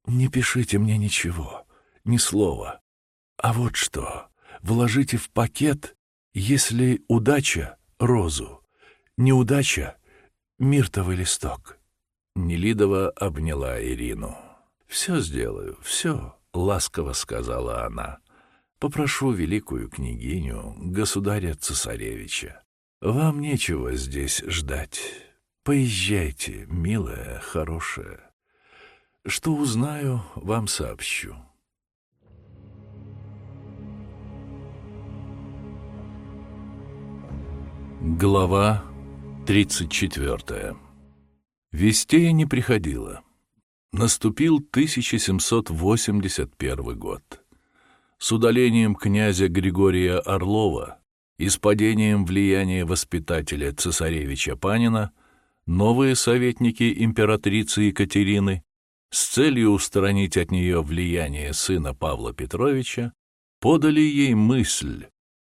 A: «Не пишите мне ничего, ни слова. А вот что, вложите в пакет, если удача — розу, неудача — миртовый листок». Нелидова обняла Ирину. «Все сделаю, все», — ласково сказала она. «Попрошу великую княгиню, государя-цесаревича. Вам нечего здесь ждать. Поезжайте, милая, хорошая. Что узнаю, вам сообщу». Глава 34 Вестей не приходило. Наступил 1781 год. С удалением князя Григория Орлова и с падением влияния воспитателя цесаревича Панина новые советники императрицы Екатерины с целью устранить от нее влияние сына Павла Петровича подали ей мысль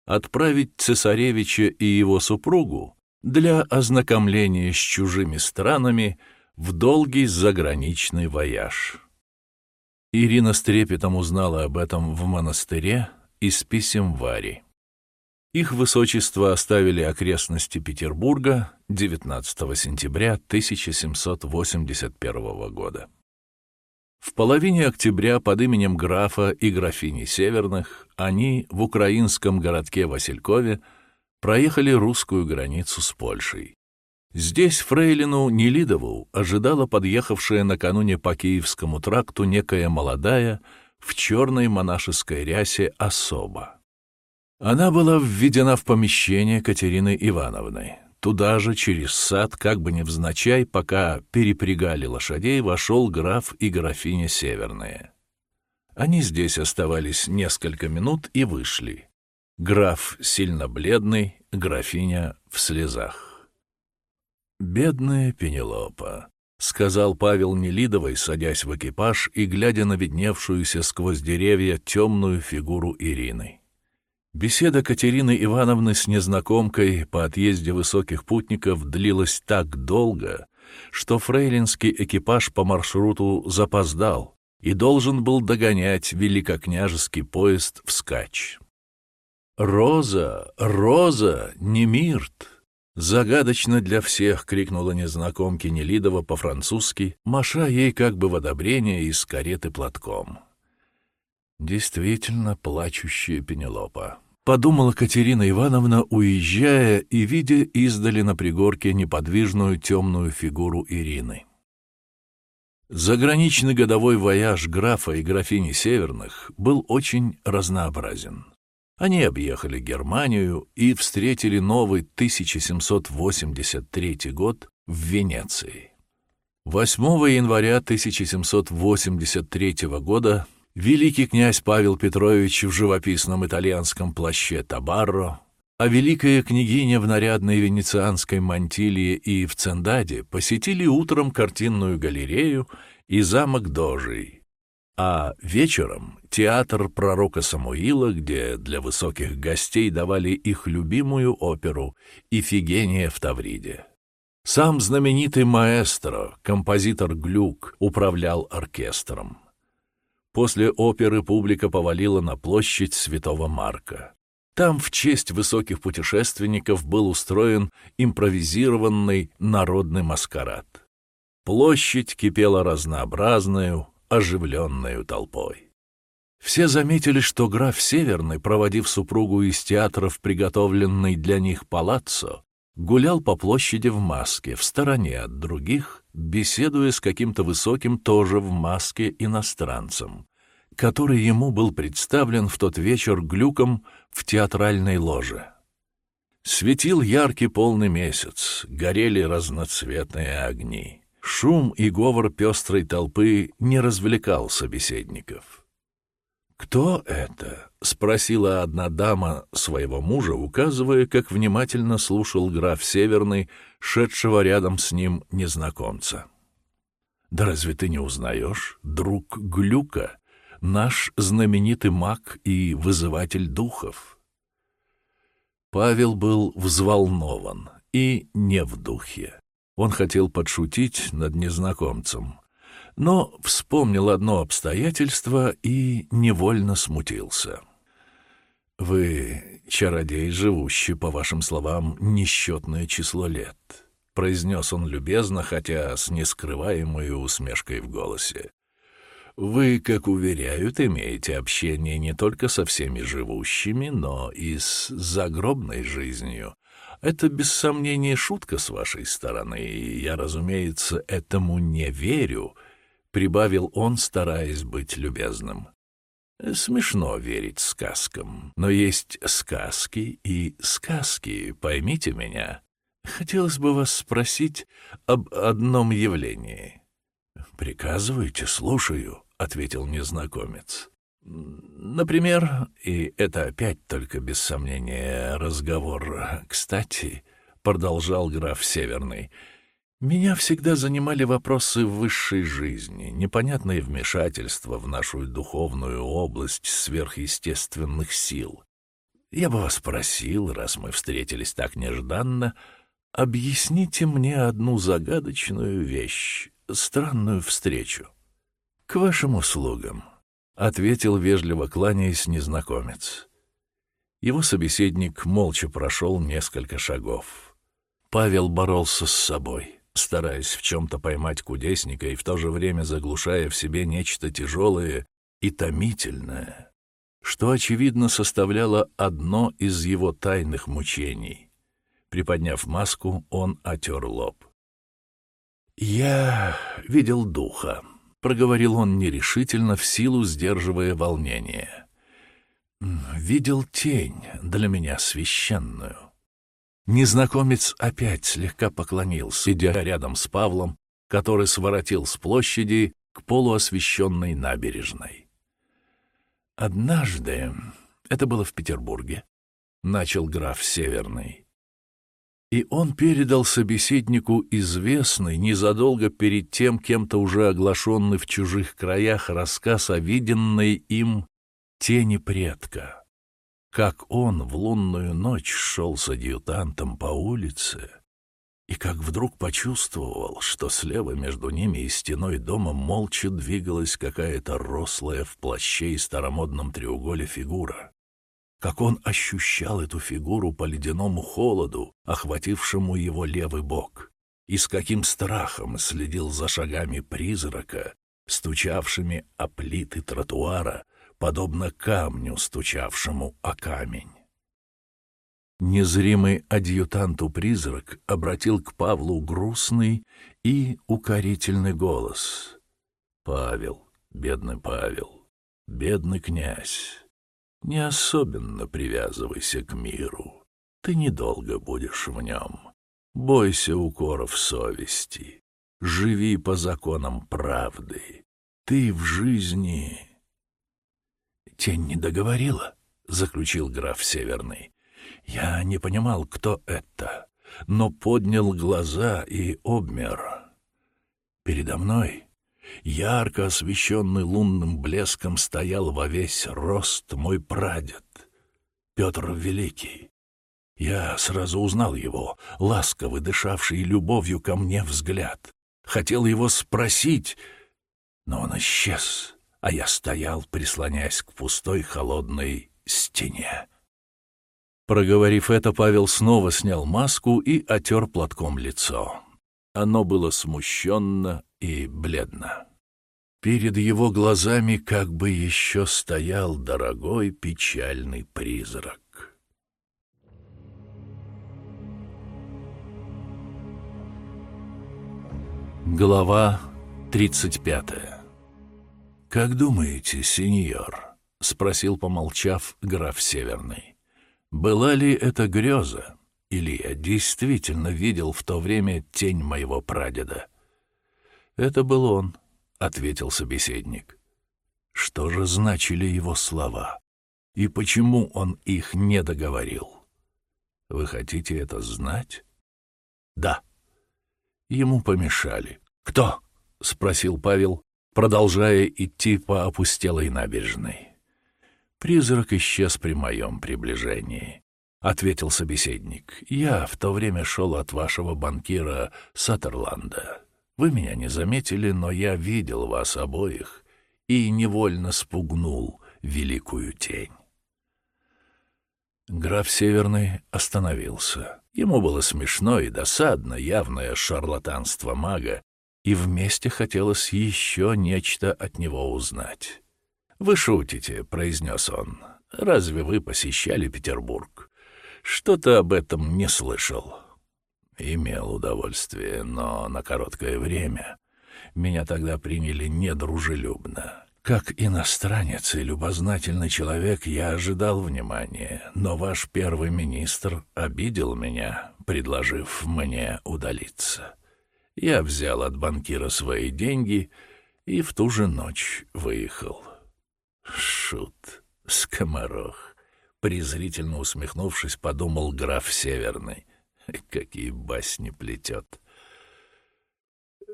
A: отправить цесаревича и его супругу для ознакомления с чужими странами – в долгий заграничный вояж. Ирина с трепетом узнала об этом в монастыре из писем Вари. Их высочество оставили окрестности Петербурга 19 сентября 1781 года. В половине октября под именем графа и графини Северных они в украинском городке Василькове проехали русскую границу с Польшей. Здесь фрейлину Нелидову ожидала подъехавшая накануне по Киевскому тракту некая молодая в черной монашеской рясе особа. Она была введена в помещение Катерины Ивановны. Туда же, через сад, как бы невзначай, пока перепрягали лошадей, вошел граф и графиня Северная. Они здесь оставались несколько минут и вышли. Граф сильно бледный, графиня в слезах. «Бедная Пенелопа», — сказал Павел Нелидовой, садясь в экипаж и глядя на видневшуюся сквозь деревья темную фигуру Ирины. Беседа Катерины Ивановны с незнакомкой по отъезде высоких путников длилась так долго, что фрейлинский экипаж по маршруту запоздал и должен был догонять великокняжеский поезд вскачь. «Роза! Роза! Не Мирт!» Загадочно для всех крикнула незнакомке Нелидова по-французски, маша ей как бы в одобрение из кареты платком. Действительно плачущая Пенелопа. Подумала Катерина Ивановна, уезжая и видя издали на пригорке неподвижную темную фигуру Ирины. Заграничный годовой вояж графа и графини Северных был очень разнообразен. Они объехали Германию и встретили новый 1783 год в Венеции. 8 января 1783 года великий князь Павел Петрович в живописном итальянском плаще Табарро, а великая княгиня в нарядной венецианской мантилии и в Цендаде посетили утром картинную галерею и замок Дожий, а вечером театр пророка Самуила, где для высоких гостей давали их любимую оперу «Ифигения в Тавриде». Сам знаменитый маэстро, композитор Глюк, управлял оркестром. После оперы публика повалила на площадь Святого Марка. Там в честь высоких путешественников был устроен импровизированный народный маскарад. Площадь кипела разнообразною, оживленную толпой. Все заметили, что граф Северный, проводив супругу из театра в приготовленный для них палаццо, гулял по площади в маске, в стороне от других, беседуя с каким-то высоким тоже в маске иностранцем, который ему был представлен в тот вечер глюком в театральной ложе. Светил яркий полный месяц, горели разноцветные огни. Шум и говор пестрой толпы не развлекал собеседников. «Кто это?» — спросила одна дама своего мужа, указывая, как внимательно слушал граф Северный, шедшего рядом с ним незнакомца. «Да разве ты не узнаешь? Друг Глюка, наш знаменитый маг и вызыватель духов». Павел был взволнован и не в духе. Он хотел подшутить над незнакомцем, но вспомнил одно обстоятельство и невольно смутился. «Вы чародей, живущий, по вашим словам, несчетное число лет», — произнес он любезно, хотя с нескрываемой усмешкой в голосе. «Вы, как уверяют, имеете общение не только со всеми живущими, но и с загробной жизнью, это, без сомнения, шутка с вашей стороны, и я, разумеется, этому не верю», — прибавил он, стараясь быть любезным. Смешно верить сказкам, но есть сказки и сказки, поймите меня. Хотелось бы вас спросить об одном явлении. «Приказывайте, слушаю», — ответил незнакомец. Например, и это опять только без сомнения разговор. Кстати, продолжал граф Северный, меня всегда занимали вопросы высшей жизни, непонятные вмешательства в нашу духовную область сверхъестественных сил. Я бы вас просил, раз мы встретились так нежданно, объясните мне одну загадочную вещь, странную встречу. К вашим услугам. — ответил вежливо кланяясь незнакомец. Его собеседник молча прошел несколько шагов. Павел боролся с собой, стараясь в чем-то поймать кудесника и в то же время заглушая в себе нечто тяжелое и томительное, что, очевидно, составляло одно из его тайных мучений. Приподняв маску, он отер лоб. «Я видел духа», проговорил он нерешительно, в силу сдерживая волнение. «Видел тень, для меня священную». Незнакомец опять слегка поклонился, идя рядом с Павлом, который своротил с площади к полуосвещенной набережной. «Однажды, это было в Петербурге, — начал граф Северный, и он передал собеседнику известный, незадолго перед тем кем-то уже оглашенный в чужих краях рассказ о виденной им тени предка. Как он в лунную ночь шел с адъютантом по улице, и как вдруг почувствовал, что слева между ними и стеной дома молча двигалась какая-то рослая в плаще и старомодном треуголе фигура как он ощущал эту фигуру по ледяному холоду, охватившему его левый бок, и с каким страхом следил за шагами призрака, стучавшими о плиты тротуара, подобно камню, стучавшему о камень. Незримый адъютанту-призрак обратил к Павлу грустный и укорительный голос. «Павел, бедный Павел, бедный князь, не особенно привязывайся к миру. Ты недолго будешь в нем. Бойся укоров совести. Живи по законам правды. Ты в жизни... Тень не договорила, — заключил граф Северный. Я не понимал, кто это, но поднял глаза и обмер. Передо мной Ярко освещенный лунным блеском стоял во весь рост мой прадед, Петр Великий. Я сразу узнал его, ласковый, дышавший любовью ко мне взгляд. Хотел его спросить, но он исчез, а я стоял, прислоняясь к пустой холодной стене. Проговорив это, Павел снова снял маску и отер платком лицо. Оно было смущенно и бледно. Перед его глазами как бы еще стоял дорогой печальный призрак. Глава 35 «Как думаете, сеньор?» — спросил, помолчав, граф Северный. «Была ли это греза, или я действительно видел в то время тень моего прадеда?» Это был он, — ответил собеседник. Что же значили его слова? И почему он их не договорил? Вы хотите это знать? Да. Ему помешали. Кто? — спросил Павел, продолжая идти по опустелой набережной. Призрак исчез при моем приближении. — ответил собеседник. «Я в то время шел от вашего банкира Саттерланда. Вы меня не заметили, но я видел вас обоих и невольно спугнул великую тень». Граф Северный остановился. Ему было смешно и досадно явное шарлатанство мага, и вместе хотелось еще нечто от него узнать. «Вы шутите», — произнес он. «Разве вы посещали Петербург?» «Что-то об этом не слышал». Имел удовольствие, но на короткое время. Меня тогда приняли недружелюбно. Как иностранец и любознательный человек я ожидал внимания, но ваш первый министр обидел меня, предложив мне удалиться. Я взял от банкира свои деньги и в ту же ночь выехал. Шут, скоморох. Презрительно усмехнувшись, подумал граф Северный. Какие басни плетет.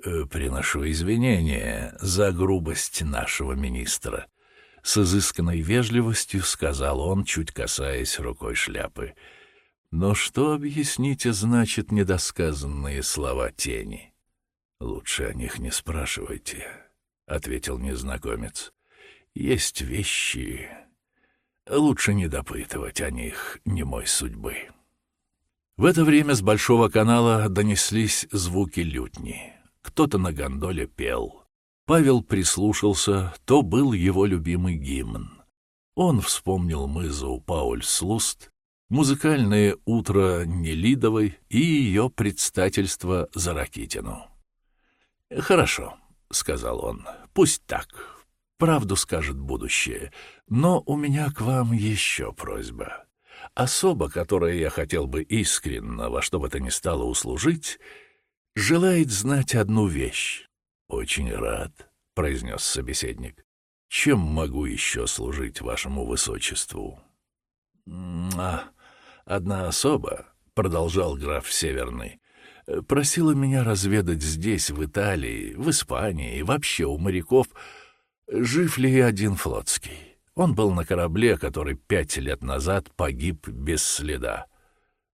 A: Э, «Приношу извинения за грубость нашего министра», — с изысканной вежливостью сказал он, чуть касаясь рукой шляпы. «Но что, объясните, значит недосказанные слова тени?» «Лучше о них не спрашивайте», — ответил незнакомец. «Есть вещи. Лучше не допытывать о них не мой судьбы». В это время с Большого канала донеслись звуки лютни кто-то на гондоле пел. Павел прислушался, то был его любимый гимн. Он вспомнил мызу Пауль-Слуст, музыкальное утро Нелидовой и ее предстательство за Ракитину. «Хорошо», — сказал он, — «пусть так. Правду скажет будущее. Но у меня к вам еще просьба. Особа, которой я хотел бы искренно во что бы то ни стало услужить, — желает знать одну вещь. Очень рад, произнес собеседник. Чем могу еще служить вашему высочеству? А, одна особа, продолжал граф Северный, просила меня разведать здесь, в Италии, в Испании и вообще у моряков, жив ли один флотский. Он был на корабле, который пять лет назад погиб без следа.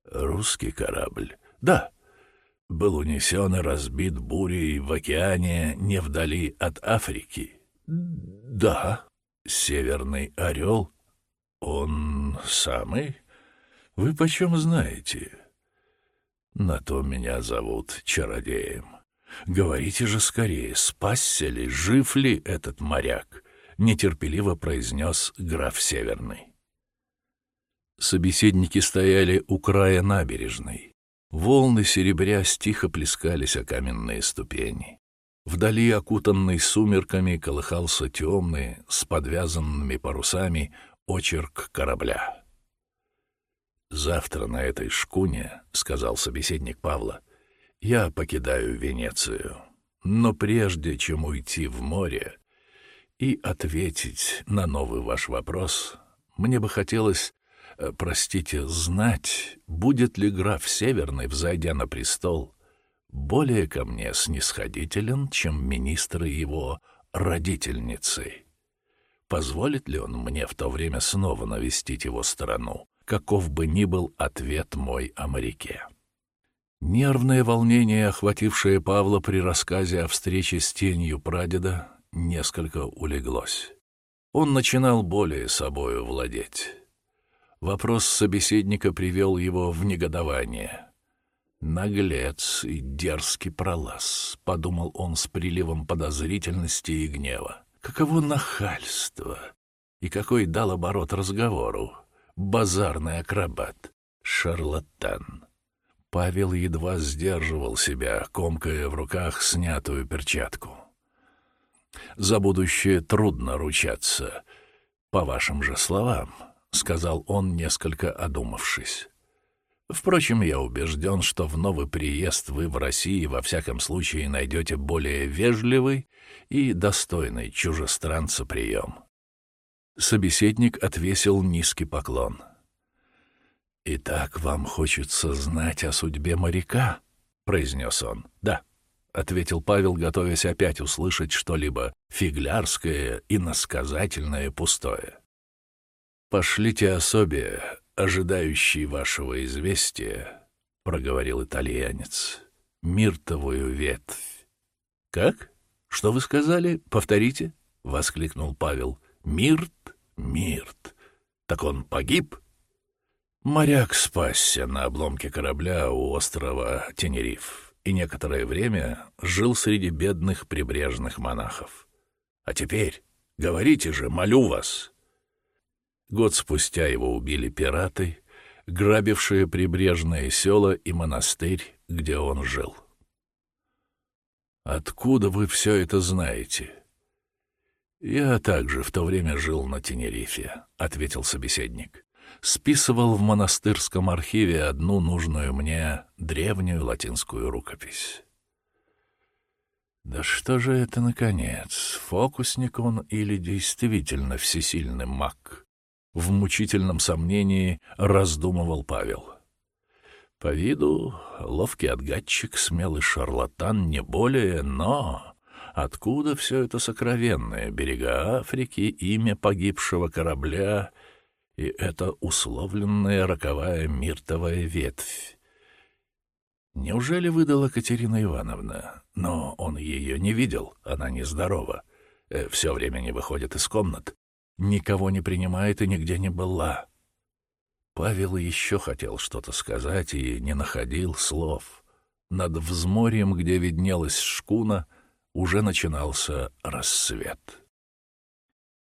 A: Русский корабль. Да, был унесен и разбит бурей в океане не вдали от Африки. Да, Северный Орел. Он самый? Вы почем знаете? На то меня зовут чародеем. Говорите же скорее, спасся ли, жив ли этот моряк? Нетерпеливо произнес граф Северный. Собеседники стояли у края набережной. Волны серебря стихо плескались о каменные ступени. Вдали, окутанный сумерками, колыхался темный, с подвязанными парусами, очерк корабля. «Завтра на этой шкуне, — сказал собеседник Павла, — я покидаю Венецию. Но прежде чем уйти в море и ответить на новый ваш вопрос, мне бы хотелось Э, простите, знать, будет ли граф Северный, взойдя на престол, более ко мне снисходителен, чем министры его родительницы. Позволит ли он мне в то время снова навестить его сторону, каков бы ни был ответ мой о моряке? Нервное волнение, охватившее Павла при рассказе о встрече с тенью прадеда, несколько улеглось. Он начинал более собою владеть. Вопрос собеседника привел его в негодование. «Наглец и дерзкий пролаз», — подумал он с приливом подозрительности и гнева. «Каково нахальство! И какой дал оборот разговору! Базарный акробат! Шарлатан!» Павел едва сдерживал себя, комкая в руках снятую перчатку. «За будущее трудно ручаться, по вашим же словам», — сказал он, несколько одумавшись. Впрочем, я убежден, что в новый приезд вы в России во всяком случае найдете более вежливый и достойный чужестранца прием. Собеседник отвесил низкий поклон. «Итак, вам хочется знать о судьбе моряка?» — произнес он. «Да», — ответил Павел, готовясь опять услышать что-либо фиглярское и насказательное пустое. «Пошлите особе, ожидающий вашего известия», — проговорил итальянец, — «миртовую ветвь». «Как? Что вы сказали? Повторите?» — воскликнул Павел. «Мирт? Мирт. Так он погиб?» Моряк спасся на обломке корабля у острова Тенериф и некоторое время жил среди бедных прибрежных монахов. А теперь, говорите же, молю вас, Год спустя его убили пираты, грабившие прибрежные села и монастырь, где он жил. «Откуда вы все это знаете?» «Я также в то время жил на Тенерифе», — ответил собеседник. «Списывал в монастырском архиве одну нужную мне древнюю латинскую рукопись». «Да что же это, наконец, фокусник он или действительно всесильный маг?» в мучительном сомнении раздумывал Павел. По виду ловкий отгадчик, смелый шарлатан, не более, но откуда все это сокровенное? Берега Африки, имя погибшего корабля и эта условленная роковая миртовая ветвь. Неужели выдала Катерина Ивановна? Но он ее не видел, она нездорова. Э, все время не выходит из комнат никого не принимает и нигде не была. Павел еще хотел что-то сказать и не находил слов. Над взморьем, где виднелась шкуна, уже начинался рассвет.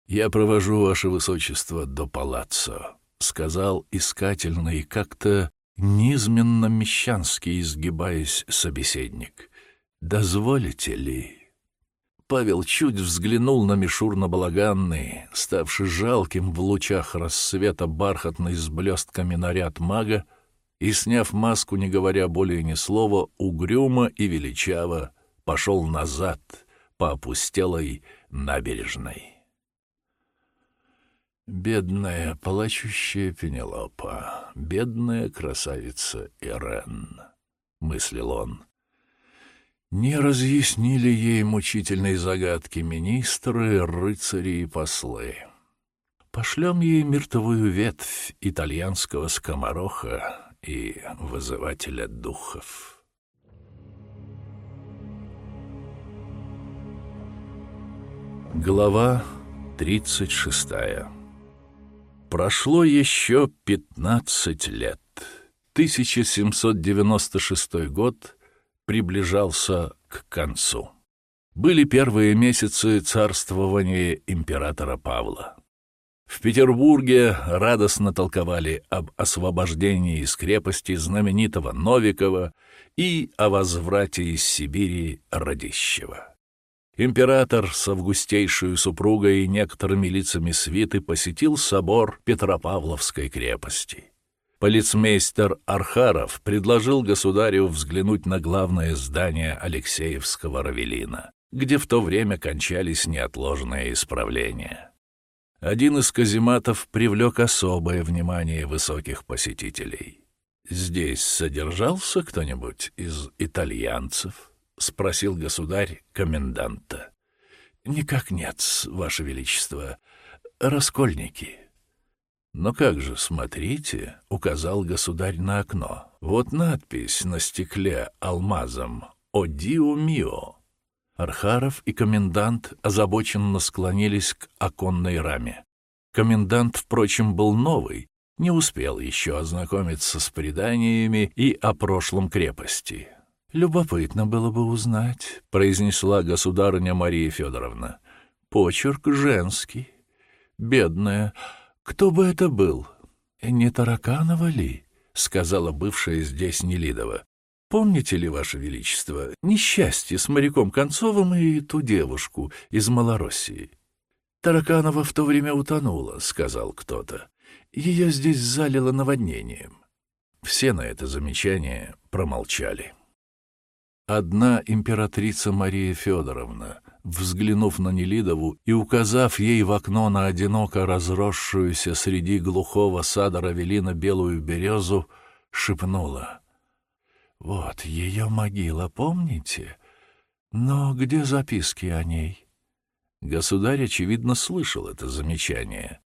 A: «Я провожу ваше высочество до палаццо», — сказал искательный, как-то низменно-мещанский, изгибаясь собеседник. «Дозволите ли?» Павел чуть взглянул на мишурно-балаганный, ставший жалким в лучах рассвета бархатный с блестками наряд мага, и, сняв маску, не говоря более ни слова, угрюмо и величаво пошел назад по опустелой набережной. Бедная, плачущая Пенелопа, бедная красавица Ирен, — мыслил он, не разъяснили ей мучительные загадки министры, рыцари и послы. Пошлем ей мертвую ветвь итальянского скомороха и вызывателя духов. Глава 36 Прошло еще 15 лет. 1796 год — приближался к концу. Были первые месяцы царствования императора Павла. В Петербурге радостно толковали об освобождении из крепости знаменитого Новикова и о возврате из Сибири Радищева. Император с августейшей супругой и некоторыми лицами свиты посетил собор Петропавловской крепости полицмейстер Архаров предложил государю взглянуть на главное здание Алексеевского Равелина, где в то время кончались неотложные исправления. Один из казематов привлек особое внимание высоких посетителей. «Здесь содержался кто-нибудь из итальянцев?» — спросил государь коменданта. «Никак нет, Ваше Величество. Раскольники». «Но как же, смотрите», — указал государь на окно. «Вот надпись на стекле алмазом «О дио мио». Архаров и комендант озабоченно склонились к оконной раме. Комендант, впрочем, был новый, не успел еще ознакомиться с преданиями и о прошлом крепости. «Любопытно было бы узнать», — произнесла государыня Мария Федоровна. «Почерк женский. Бедная, кто бы это был? Не Тараканова ли? сказала бывшая здесь Нелидова. Помните ли, Ваше Величество, несчастье с моряком Концовым и ту девушку из Малороссии? Тараканова в то время утонула, сказал кто-то. Ее здесь залило наводнением. Все на это замечание промолчали. Одна императрица Мария Федоровна, взглянув на Нелидову и указав ей в окно на одиноко разросшуюся среди глухого сада Равелина белую березу, шепнула. «Вот ее могила, помните? Но где записки о ней?» Государь, очевидно, слышал это замечание.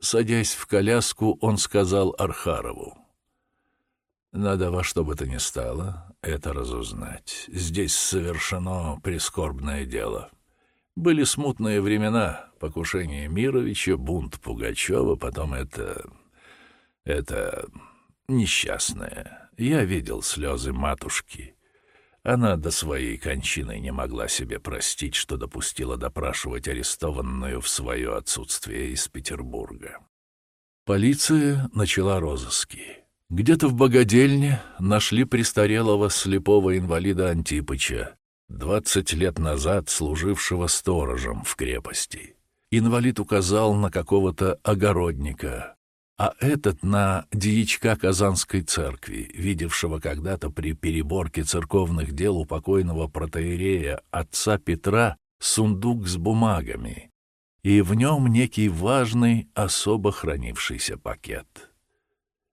A: Садясь в коляску, он сказал Архарову. Надо во что бы то ни стало это разузнать. Здесь совершено прискорбное дело. Были смутные времена, покушение Мировича, бунт Пугачева, потом это... это... несчастное. Я видел слезы матушки. Она до своей кончины не могла себе простить, что допустила допрашивать арестованную в свое отсутствие из Петербурга. Полиция начала розыски. Где-то в богадельне нашли престарелого слепого инвалида Антипыча, двадцать лет назад служившего сторожем в крепости. Инвалид указал на какого-то огородника, а этот на дьячка Казанской церкви, видевшего когда-то при переборке церковных дел у покойного протоиерея отца Петра сундук с бумагами, и в нем некий важный, особо хранившийся пакет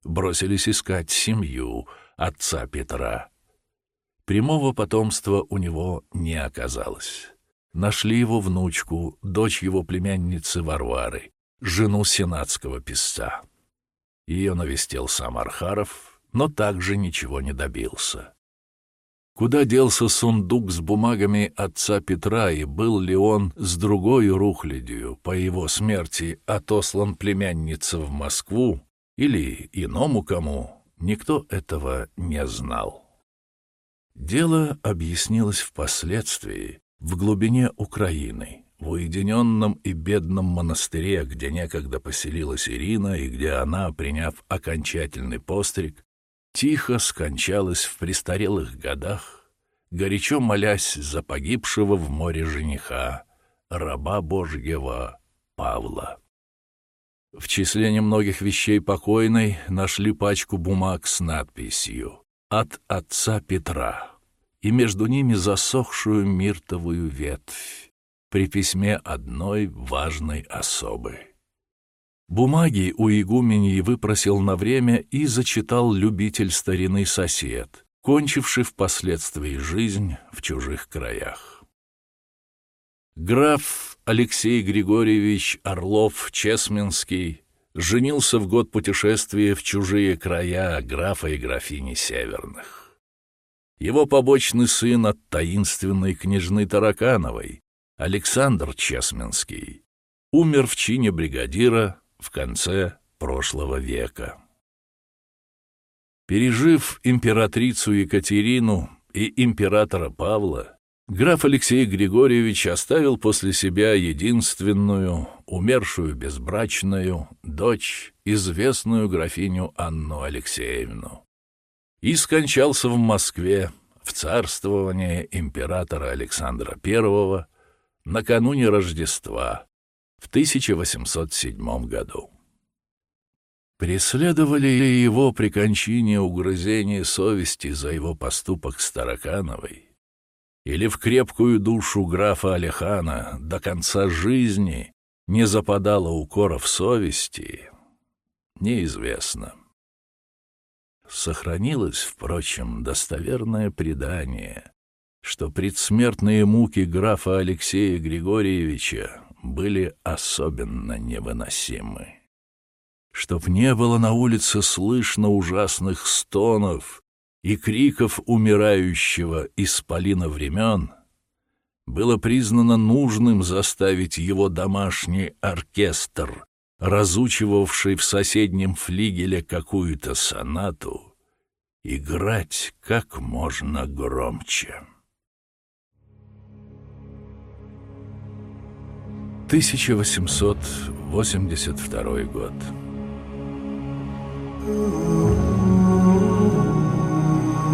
A: бросились искать семью отца Петра. Прямого потомства у него не оказалось. Нашли его внучку, дочь его племянницы Варвары, жену сенатского писца. Ее навестил сам Архаров, но также ничего не добился. Куда делся сундук с бумагами отца Петра, и был ли он с другой рухлядью по его смерти отослан племяннице в Москву, или иному кому, никто этого не знал. Дело объяснилось впоследствии в глубине Украины, в уединенном и бедном монастыре, где некогда поселилась Ирина и где она, приняв окончательный постриг, тихо скончалась в престарелых годах, горячо молясь за погибшего в море жениха, раба Божьего Павла. В числе немногих вещей покойной нашли пачку бумаг с надписью «От отца Петра» и между ними засохшую миртовую ветвь при письме одной важной особы. Бумаги у игуменьи выпросил на время и зачитал любитель старины сосед, кончивший впоследствии жизнь в чужих краях. Граф Алексей Григорьевич Орлов-Чесменский женился в год путешествия в чужие края графа и графини Северных. Его побочный сын от таинственной княжны Таракановой, Александр Чесменский, умер в чине бригадира в конце прошлого века. Пережив императрицу Екатерину и императора Павла, Граф Алексей Григорьевич оставил после себя единственную, умершую безбрачную, дочь, известную графиню Анну Алексеевну. И скончался в Москве в царствование императора Александра I накануне Рождества в 1807 году. Преследовали ли его при кончине угрызения совести за его поступок с Таракановой? Или в крепкую душу графа Алехана до конца жизни не западало укоров совести, неизвестно. Сохранилось, впрочем, достоверное предание, что предсмертные муки графа Алексея Григорьевича были особенно невыносимы. Чтоб не было на улице слышно ужасных стонов и криков умирающего исполина времен, было признано нужным заставить его домашний оркестр, разучивавший в соседнем флигеле какую-то сонату, играть как можно громче. 1882 год.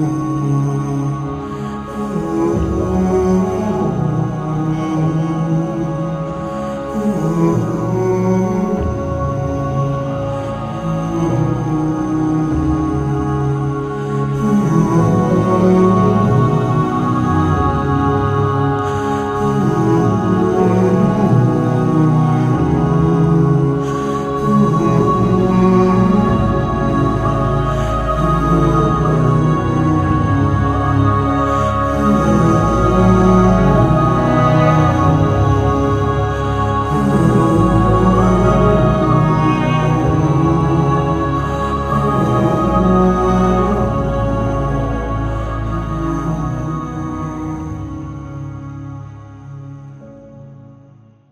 A: home.